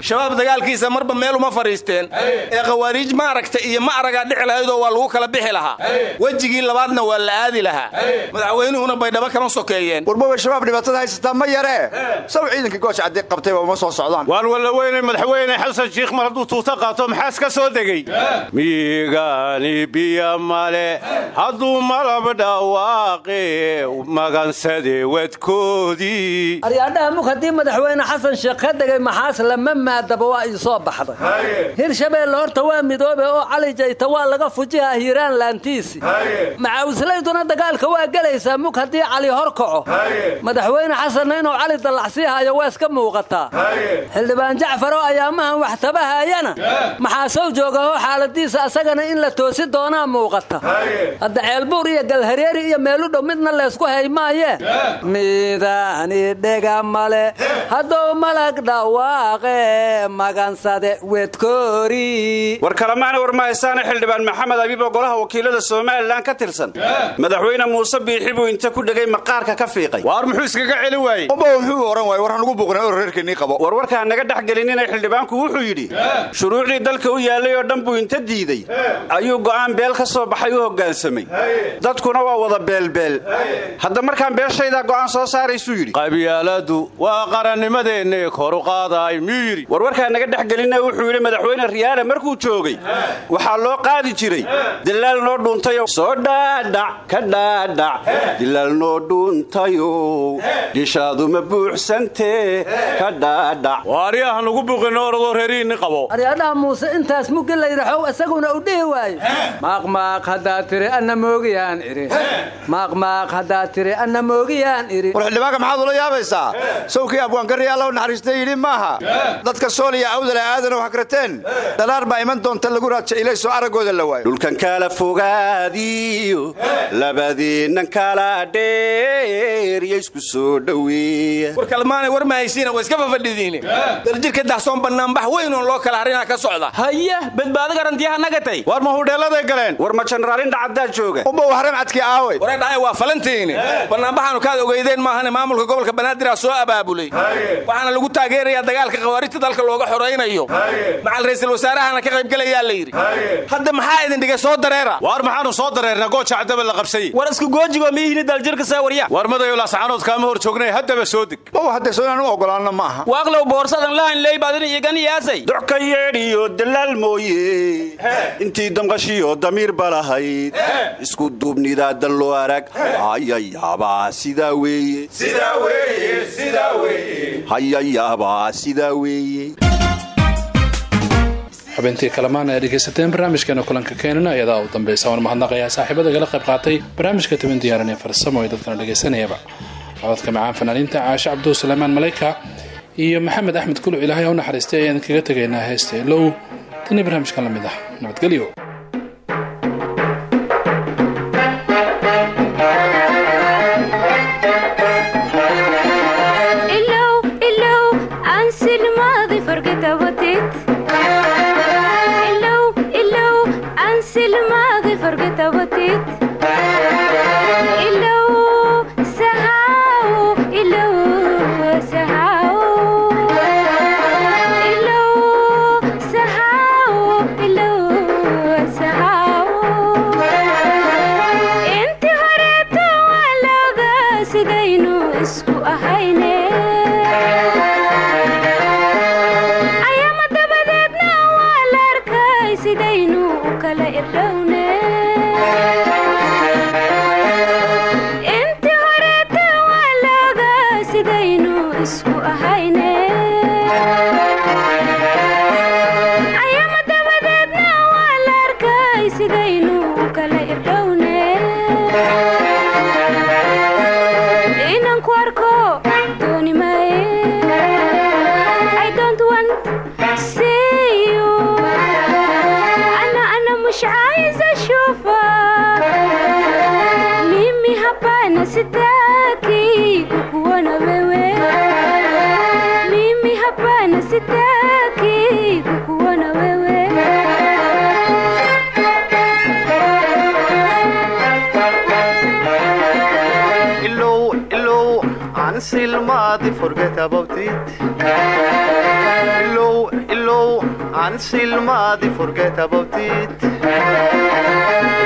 shabaab dagaalkiisa marba meel uma fadhiisteen ee khawaariij ma aragta iyo ma aragaa dhici lahaydoo waa lagu kala bixi lahaa. Wejigii labaadna waa la aadi lahaa. Madaxweynuhuna baydhabo kama sokeeyeen. Warbowa shabaab dhibaatada haysataa ma yaree saw ciidanka goosh caddi qabtayba uma soo socdaan. Waan walla weynay madaxweyne xasan shiikh mar hadduu tuuta qaato maxaas ka soo degey miigaani biyo male hadduu malab dhawaaqe magansade wadkoodii. Aryaadhaha mug haddii madaxweyne xasan sheekh ka degay maxaas lama maadaba waa ii soo baxday. Hirshabeelle horta waa midoobe oo cali jayta waa laga fujihaa hiiraan laantiisi macawislayduna dagaalka waa gelaysaa. Mug haddii cali hor kaco. Madaxweyne xasanna inuu cali dallacsiihayo waa iska muuqataa xildhibaan jacfaro ayaamahan wax tabahayana. Maxaa sow joogaho xaaladiisa asagana in la toosi doonaa muuqata. Hadda ceelbuur iyo galhareeri iyo meeludhow midna leysku haymaayee midaani dhega male. Haddou malag dhawaaqe magansade wedkoori war kalamaana war mahaysaana xildhibaan maxamed abiib oo golaha wakiilada somalilan ka tirsan madaxweyne muuse biixi buu inta ku dhegay maqaarka ka fiiqay. Waar muxuu iskaga celi waayey? Umba wuxuu oran waay war hanugu buuqnay oo reerkeennii qabo. War warkaa naga dhex gelinina xildhibaanku wuxuu yidhi shuruucdii dalka u yaallay oo dhan buu inta diiday. Ayuu go'aan beel ka soo baxay u hoggaansamay dadkuna waa wada beelbeel hadda markaan beeshaydaa go'aan soo saaraysuu yidhi. Qabyaaladu waa qarannimadeennee koru qaadaay miyuu yidhi? War warkaa naga dhex gelina wuxuu yidhi madaxweyne riyaale markuu joogay waxaa loo qaadi jiray. Dilaal noo dhuuntayo soo dhaadhac ka dhaadhac dilaal noo dhuuntayow dhishaadu ma buuxsantee ka dhaadhac waaryaha nugu buuqino oradoo reerihiinni qabo. Aryaadhaha muuse intaas muggi layidhaxow isaguna u dhihi waayo maaqmaaq haddaa tiri anna moogiyaan idhi maaqmaaq haddaa tiri anna moogiyaan idhi war xildhibaanka maxaad ula yaabaysaa? Sawkii abwaangarriya alla u naxariistay yidhi maaha dadka sooliya awdala aadanow hakrateen dhalaar baa iman doonta lagu raaja ilaysoo araggooda la waayo. Dhulkan kala fogaadiyo labadiinnan kala dheeriya isku soo dhoweeya war kalmaanay war mahaysiina waa iska fafadhidiine daljirka dahsoon bannaanbax weynoon loo kala harinaa ka socda. Haya badbaado garantiyaha nagatay war ma hudheelladay galeen? War ma jenaraalin dhacaddaa jooga. Umba waxram cadkii aaway. Waray dhahay waa falantiine bannaanbaxaanu kaad ogeydeen maahane maamulka gobolka banaadir soo abaabulay. Waxaana lagu taageerayaa dagaalka khawaarijta dalka looga xoraynayo. Macal ra'iisul wasaarahana ka qaybgelayaa la yidhi. Hadda maxaa idin dhigay soo dareera? Waar maxaanu soo dareernaa gooja caddaba la qabsay. War isku goojigo miyihini daljirka saawarya war madayo laascaanood kaama hor joognay haddaba soo deg maw hadda soo inaan u ogolaanno ma aha. Waaqlow boorsadan lahan leybaadin iyoganiyaasay doc ka yeedhiyo dalaal mooye. Intii damqashiyo damiir balahayd isku duubnidaa dan loo arag. Hayayaabaa sidaa weeye. Hayayaabaa sidaa weeye xubintii kalamaan ee dhegaysateen barnaamijkeena kulanka keenana iyadaa u dambeysa waan mahadnaqayaa saaxiibada igala qayb qaatay barnaamijka toban diyaaran ee farsamo ee dadkana dhegaysanayaba. Cododka macaan fanaaniinta caashe cabdu suleymaan maleyka iyo maxamed axmed kuluc ilaahay ha u naxariistay ayaan kaga tegaynaa heesta elow tanii barnaamijkan la mid ah. Nabadgelyo Ilow, ilow, ansi الماضي forget about it.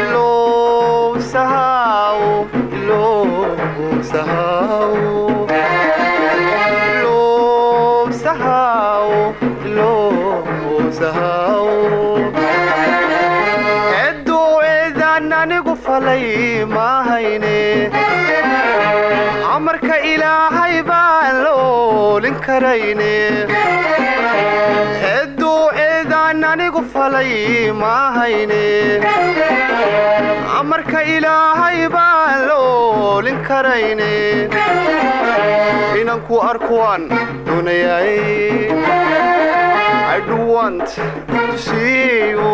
Ilow, sahau, ilow, sahau. karayne eeddooeedaan anigu falay ma hayne amarka ilaahay baan la oolin karayne inanku arkuwaan doonayay see you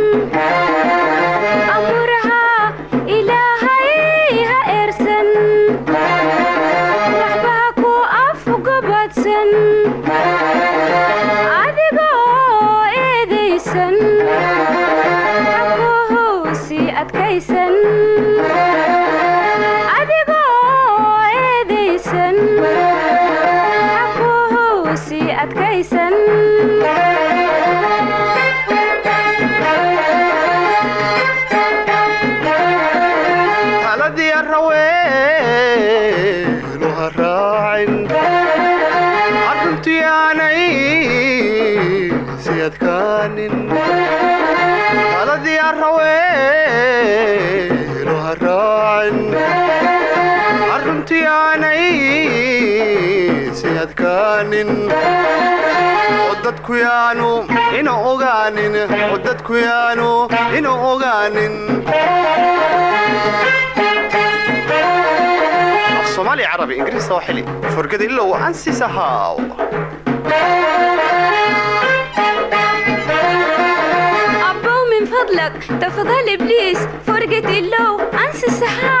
yaanu inuu ogaanin oo dadku yaanu inuu ogaanin af soomaali carabi ingiriis sooxili furgada ilow ansis ahaw abw min fadlak tafadal ibliis forgad ilow ansis ahaw